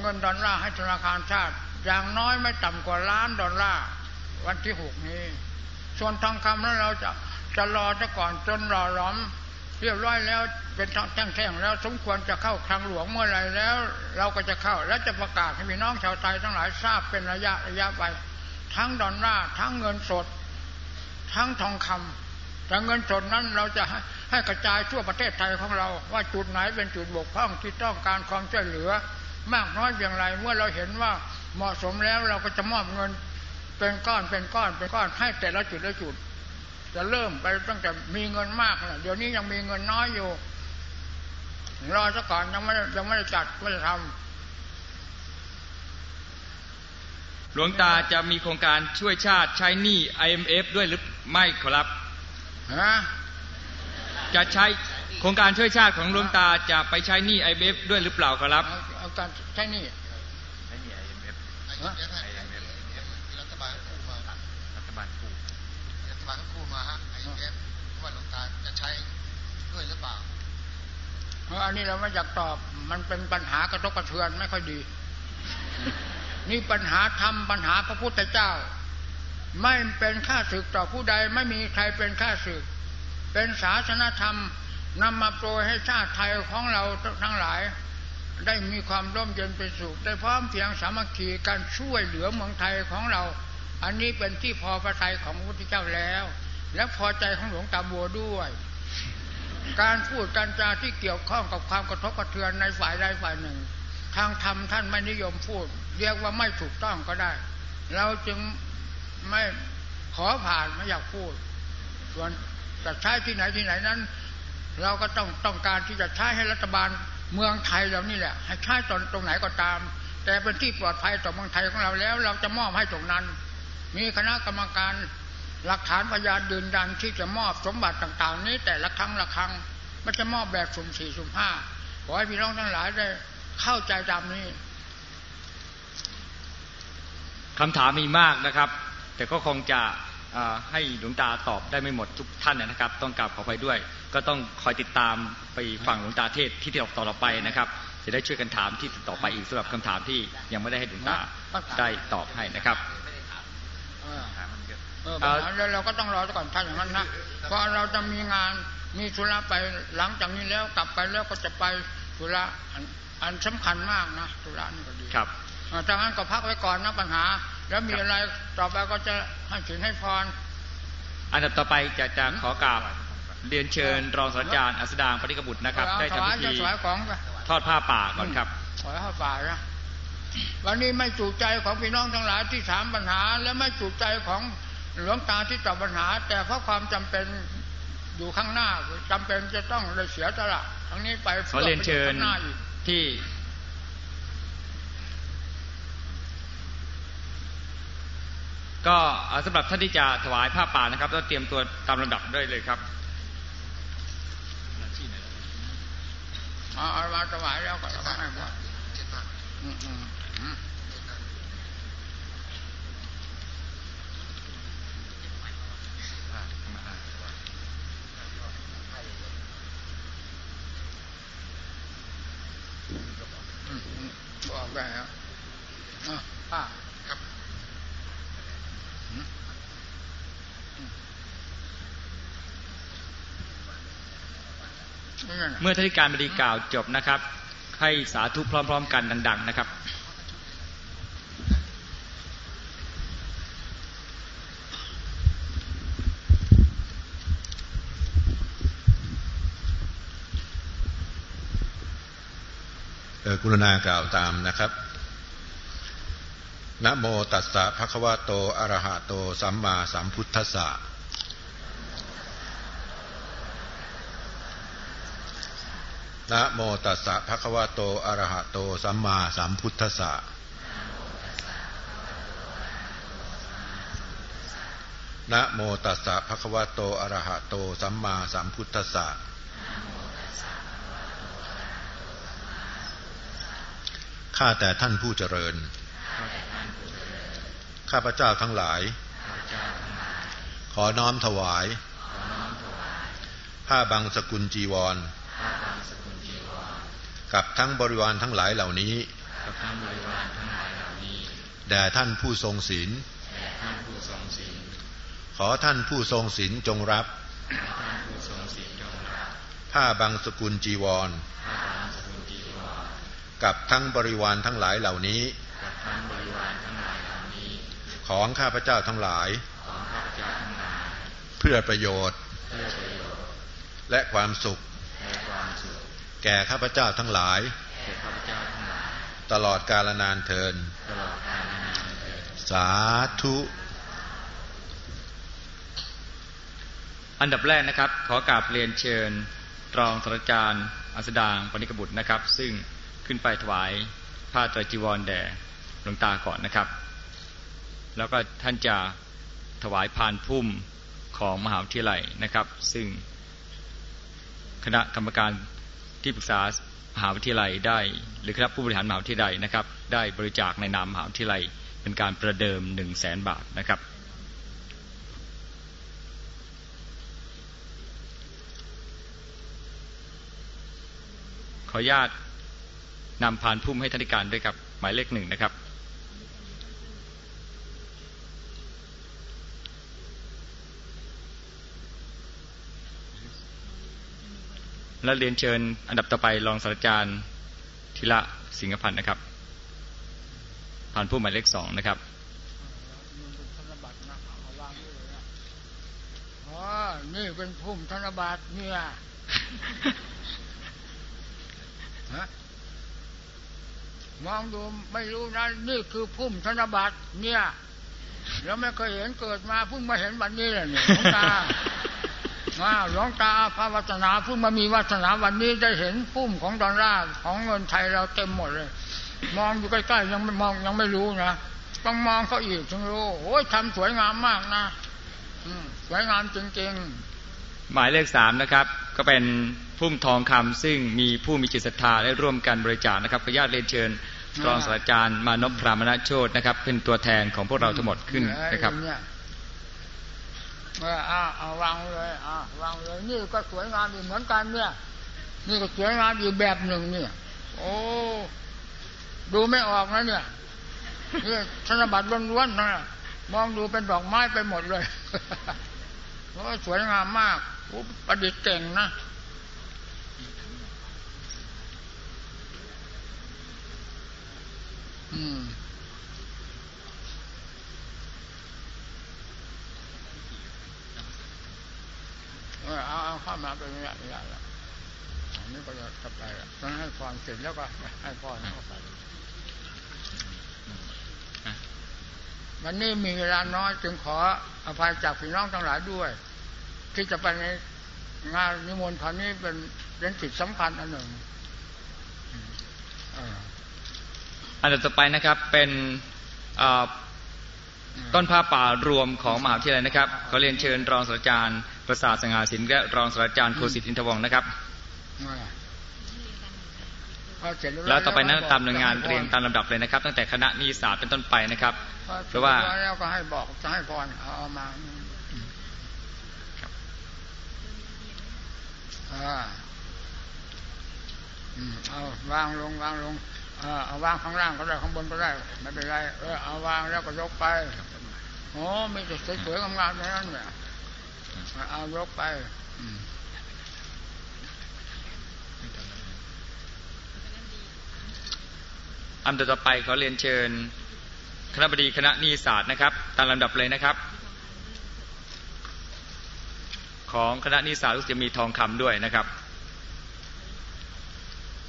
เงินดอลลาร์ให้ธนาคารชาติ อย่างน้อยไม่ต่ำกว่าล้านดอลลาร์วันที่หกนี้ ส่วนทองคำนั้นเราจะ จะรอจะก่อนจนรอล้อมเรียบร้อยแล้วเป็นแท่งแล้ว สมควรจะเข้าคลังหลวงเมื่อไรแล้ว เราก็จะเข้าและจะประกาศให้พี่น้องชาวไทยทั้งหลายทราบเป็นระยะระยะไป ทั้งดอลลาร์ทั้งเงินสด ทั้งทองคำแต่เงินสดนั้นเราจะให้กระจายทั่วประเทศไทยของเรา ว่าจุดไหนเป็นจุดบกพร่องที่ต้องการความช่วยเหลือ มากน้อยอย่างไร เมื่อเราเห็นว่าเหมาะสมแล้วเราก็จะมอบเงินเป็นก้อนเป็นก้อนเป็นก้อนให้แต่ละจุดละจุด จะเริ่มไปตั้งแต่มีเงินมากนะเดี๋ยวนี้ยังมีเงินน้อยอยู่รอซะก่อนยังไม่ยังไม่ได้จัดไม่ได้ทำหลวงตาจะมีโครงการช่วยชาติใช้หนี้ IMF ด้วยหรือไม่ครับฮะจะใช้โครงการช่วยชาติของหลวงตาจะไปใช้หนี้ IMF ด้วยหรือเปล่าครับเอาการใช้หนี้ใช้หนี้ IMF รัฐบาลกู้มารัฐบาลกู้รัฐบาลกู้ มาฮะ IMF ว่าหลวงตาจะใช้ด้วยหรือเปล่าเพราะอันนี้เราไม่อยากตอบ มันเป็นปัญหากระทบกระเทือนไม่ค่อยดี นี่ปัญหาธรรมปัญหาพระพุทธเจ้า ไม่เป็นข้าศึกต่อผู้ใดไม่มีใครเป็นข้าศึก เป็นศาสนธรรมนำมาโปรยให้ชาติไทยของเราทั้งหลาย ได้มีความร่มเย็นเป็นสุขได้พร้อมเพียงสามัคคีการช่วยเหลือเมืองไทยของเรา อันนี้เป็นที่พอพระทัยของพระพุทธเจ้าแล้ว และพอใจของหลวงตาบัวด้วย การพูดการจาที่เกี่ยวข้องกับความกระทบกระเทือนในฝ่ายใดฝ่ายหนึ่ง ทางธรรมท่านไม่นิยมพูด เรียกว่าไม่ถูกต้องก็ได้ เราจึงไม่ขอผ่านไม่อยากพูด ส่วนจะใช้ที่ไหนที่ไหนนั้น เราก็ต้องต้องการที่จะใช้ให้รัฐบาลเมืองไทยเรานี่แหละ ให้ใช้ตรงตรงไหนก็ตาม แต่เป็นที่ปลอดภัยต่อเมืองไทยของเราแล้ว เราจะมอบให้ตรงนั้น มีคณะกรรมการ หลักฐานพยานยืนยันที่จะมอบสมบัติต่าง ๆ นี้แต่ละครั้งละครั้งมันจะมอบแบบสุ่มสี่สุ่มห้าขอให้พี่น้องทั้งหลายได้เข้าใจตามนี้คำถามมีมากนะครับ แต่ก็คงจะให้หลวงตาตอบได้ไม่หมดทุกท่านนะครับ ต้องกราบขอไปด้วย ก็ต้องคอยติดตามไปฟังหลวงตาเทศที่ที่ออกต่อไปนะครับ จะได้ช่วยกันถามที่ต่อไปอีกสำหรับคำถามที่ยังไม่ได้ให้หลวงตาได้ตอบให้นะครับ แล้วเราก็ต้องรอก่อนท่านอย่างนั้นนะเพราะเราจะมีงานมีธุระไปหลังจากนี้แล้วกลับไปแล้วก็จะไปธุระอันสำคัญมากนะธุระนี่ก็ดีครับจากนั้นก็พักไว้ก่อนนะปัญหา แล้วมีอะไรต่อไปก็จะให้ถึงให้พรอันดับต่อไปจะจะขอกราบเรียนเชิญรองศาสตราจารย์อัสดางปริกบุตรนะครับ ได้ทำพิธีทอดผ้าป่าก่อนครับถอยผ้าป่านะวันนี้ไม่จูใจของพี่น้องทั้งหลายที่ถามปัญหา และไม่จูใจของ หลวงตาที่ตอบปัญหา แต่เพราะความจำเป็นอยู่ข้างหน้าจำเป็นจะต้องเลยเสียตละทั้งนี้ไปขอเรียนเชิญที่ก็สำหรับท่านที่จะถวายผ้าป่านะครับต้องเตรียมตัวตามลำดับได้เลยครับเอามาถวายแล้วก็แล้วก็ให้บวชบอก ได้ครับป้าครับเมื่อที่การบริกล่าวจบนะครับ ให้สาธุพร้อม ๆ กันดัง ๆ นะครับ กรุณากล่าวตามนะครับนะโมตัสสะภะคะวะโต อะระหะโต สัมมาสัมพุทธัสสะนะโมตัสสะภะคะวะโต อะระหะโต สัมมาสัมพุทธัสสะนะโมตัสสะภะคะวะโต อะระหะโต สัมมาสัมพุทธัสสะ ข้าแต่ท่านผู้เจริญ ข้าพเจ้าทั้งหลาย ขอน้อมถวาย ผ้าบางสกุลจีวร กับทั้งบริวารทั้งหลายเหล่านี้ แด่ท่านผู้ทรงศีล ขอท่านผู้ทรงศีลจงรับขผ้าบางสกุลจีวร กับทั้งบริวารทั้งหลายเหล่านี้ ของข้าพเจ้าทั้งหลาย เพื่อประโยชน์ และความสุข แก่ข้าพเจ้าทั้งหลาย ตลอดกาลนานเทิน สาธุ อันดับแรกนะครับ ขอกราบเรียนเชิญรองศาสตราจารย์อัสดางปณิกบุตรนะครับ ซึ่ง ขึ้นไปถวายผ้าตรจีวรแด่หลวงตาก่อนนะครับ แล้วก็ท่านจะถวายพานพุ่มของมหาวิทยาลัยนะครับ ซึ่งคณะกรรมการที่ปรึกษามหาวิทยาลัยได้ หรือคณะผู้บริหารมหาวิทยาลัยนะครับ ได้บริจาคในนามมหาวิทยาลัย เป็นการประเดิมหนึ่งแสนบาทนะครับขออนุญาต นำพานพุ่มให้ธนิการด้วยครับ หมายเลขหนึ่งนะครับ และเรียนเชิญอันดับต่อไปรองศาสตราจารย์ธิระสิงหพันธ์นะครับพานพุ่มหมายเลขสองนะครับอ๋อนี่เป็นพุ่มธนบัตรเนี่ยฮะ มองดูไม่รู้นะนี่คือพุ่มธนบัตรเนี่ยแล้วไม่เคยเห็นเกิดมาเพิ่งมาเห็นวันนี้แหละเนี่ยหลวงตาว่าหลวงตาพระวัฒนาเพิ่งมามีวัฒนาวันนี้ได้เห็นพุ่มของดอลลาร์ของเงินไทยเราเต็มหมดเลย มองอยู่ใกล้ๆยังไม่มองยังไม่รู้นะต้องมองเขาอีกถึงรู้โอ้ยทำสวยงามมากนะอืมสวยงามจริง หมายเลขสามนะครับ ก็เป็นพุ่มทองคำซึ่งมีผู้มีจิตศรัทธาได้ร่วมกันบริจาคนะครับขออนุญาตเรียนเชิญรองศาสตราจารย์มานพพรามณโชตนะครับ เป็นตัวแทนของพวกเราทั้งหมดขึ้นนะครับเนี่ยเอาเอาวางเลยอ่าวางเลยนี่ก็สวยงามอีกเหมือนกันเนี่ยนี่ก็สวยงามอีกแบบหนึ่งเนี่ย โอ้ดูไม่ออกนะเนี่ยนี่ธนบัตรล้วนๆนะมองดูเป็นดอกไม้ไปหมดเลยโอ้สวยงามมาก ประดิษฐ์เก่งนะอืมเออเอาเอาเข้ามาเป็นระยะระยะแล้วอันนี้ก็จะกลับไปแล้วต้องให้พรเสร็จแล้วก็ให้พรเข้าไปวันนี้มีเวลาน้อยจึงขออภัยจากพี่น้องทั้งหลายด้วย ที่จะไปในงานนิมนต์คราวนี้เป็นเป็นกิจสำคัญอันหนึ่งเอออันดับต่อไปนะครับเป็นเอ่อต้นผ้าป่ารวมของมหาวิทยาลัยนะครับขอเรียนเชิญรองศาสตราจารย์ประสาทสง่าสินและรองศาสตราจารย์โคสิทธิ์อินทวงศ์นะครับพอเสร็จเรียบร้ยแล้วต่อไปนั้นตามหน่วยงานให้พเรียงตามลำดับเลยนะครับ ตั้งแต่คณะนิสศาสตร์เป็นต้นไปนะครับ เพราะว่าพอสจแล้วก็ให้บอกจะให้พรเอาเอามาอ่าอืม เอาวางลงวางลงเออเอาวางข้างล่างก็ได้ข้างบนก็ได้ไม่เป็นไรเออเอาวางแล้วก็ยกไปโอ้มีแต่สวยๆงามๆทั้งนั้นเนี่ยเอายกไปอันต่อไปขอเรียนเชิญคณะบดีคณะนิสศาสตร์นะครับ ตามลำดับเลยนะครับ ของคณะนิสศาสตร์รู้สึกจะมีทองคำด้วยนะครับ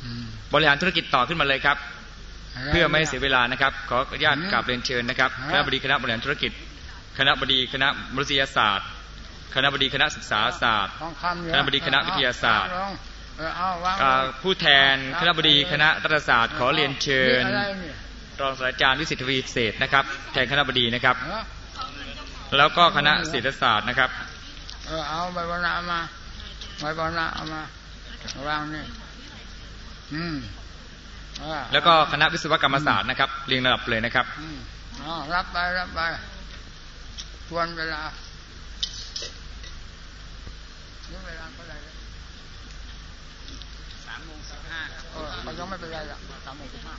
อืมบริหารธุรกิจต่อขึ้นมาเลยครับ เพื่อไม่ให้เสียเวลานะครับ ขออนุญาตกราบเรียนเชิญนะครับคณะบดีคณะบริหารธุรกิจ คณะบดีคณะมนุษยศาสตร์ คณะบดีคณะศึกษาศาสตร์ทองคำเยคณะบดีคณะวิทยาศาสตร์เอลงเออเอาวางลงอ่าผู้แทนคณะบดีคณะรัฐศาสตร์ ขอเรียนเชิญนี่อะไรเนี่ยรองศาสตราจารย์วิสิทธิวีเศษนะครับ แทนคณะบดีนะครับเออแล้วก็คณะเศรษฐศาสตร์นะครับ เออเอาใบบรรณามาใบบรรณาเอามาวางนี่อืมเออแล้วก็คณะวิศวกรรมศาสตร์นะครับเรียงระดับเลยนะครับอืมเอารับไปรับไปทวนเวลานี่เวลาเท่าไหร่แล้วสามโมงสิบห้าเออก็ยังไม่เป็นไรหรอกสามโมงสิบห้า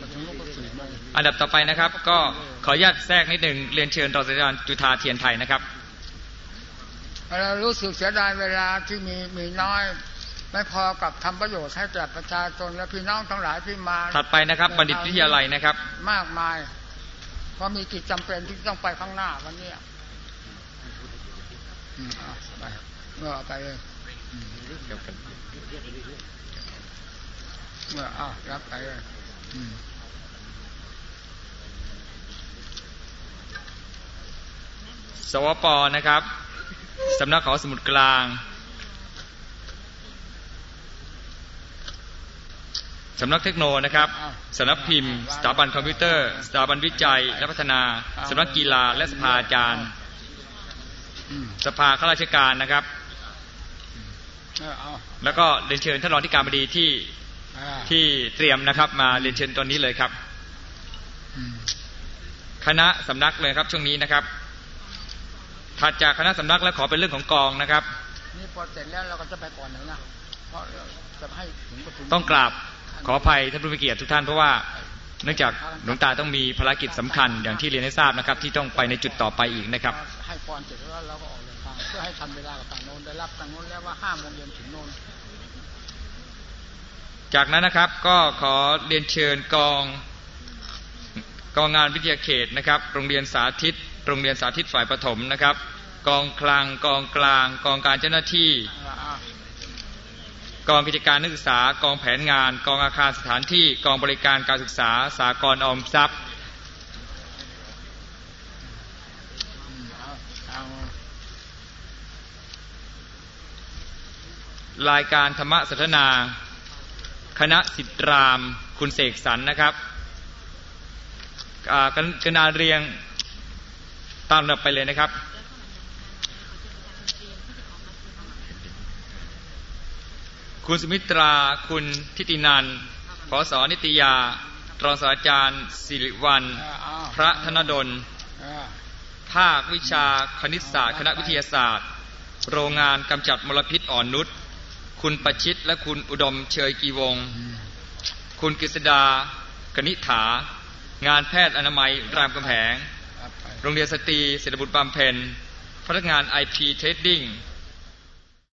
มาถึงลูกก็สี่โมงอันดับต่อไปนะครับ ก็ขออนุญาตแทรกนิดหนึ่งเรียนเชิญรองศาสตราจารย์จุธาเทียนไทยนะครับ เรารู้สึกเสียดายเวลาที่มีมีน้อย ไม่พอกับทำประโยชน์ให้แก่ประชาชนและพี่น้องทั้งหลายที่มาถัดไปนะครับบัณฑิตวิทยาลัยนะครับ มากมาย เพราะมีกิจจำเป็นที่ต้องไปข้างหน้าวันนี้อืมเอาไปเมื่อเอาไปเลยอืมเมื่อเอารับไปเลยอืมสวปนะครับ สำนักขอสมุดกลาง สำนักเทคโนนะครับสำนักพิมพ์ สถาบันคอมพิวเตอร์ สถาบันวิจัย และพัฒนาสำนักกีฬาและสภาอาจารย์อืมสภาข้าราชการนะครับเออเอาแล้วก็เรียนเชิญท่านรองที่การบดีที่อ่าที่เตรียมนะครับ มาเรียนเชิญตอนนี้เลยครับอืมคณะสำนักเลยครับช่วงนี้นะครับ ถัดจากคณะสำนักแล้วขอเป็นเรื่องของกองนะครับนี่พอเสร็จแล้วเราก็จะไปก่อนเลยนะเพราะเราจะให้ถึงประชุมต้องกราบขออภัยท่านผู้มีเกียรติทุกท่านเพราะว่าเนื่องจากหลวงตาต้องมีภารกิจสำคัญอย่างที่เรียนให้ทราบนะครับ ที่ต้องไปในจุดต่อไปอีกนะครับ ให้พรเสร็จแล้วเราก็ออกเดินทางเพื่อให้ทันเวลากับทางโน้นได้รับทางโน้นแล้วว่าห้าโมงเย็นถึงโน้นจากนั้นนะครับก็ขอเรียนเชิญกองกองงานวิทยาเขตนะครับ โรงเรียนสาธิต โรงเรียนสาธิตฝ่ายประถมนะครับ กองคลังกองกลาง กองการเจ้าหน้าที่ กองกิจการนักศึกษากองแผนงาน กองอาคารสถานที่ กองบริการการศึกษา สากลออมทรัพย์รายการธรรมสนทนา คณะสิทธราม คุณเสกสรรนะครับอ่ารกนาเรียง ตามลำดับไปเลยนะครับ คุณสมิตราคุณทิตินันพศนิตยารองศาสตราจารย์สิริวัลพระธนดล ภาควิชาคณิตศาสตร์ คณะวิทยาศาสตร์ โรงงานกำจัดมลพิษอ่อนนุช คุณประชิตและคุณอุดมเชยกีวง คุณกฤษดากนิษฐา งานแพทย์อนามัยรามกำแหง โรงเรียนสตรีศรษฐบุตรบำเพ็ญพนักงานไอพีเทรดดิ้ง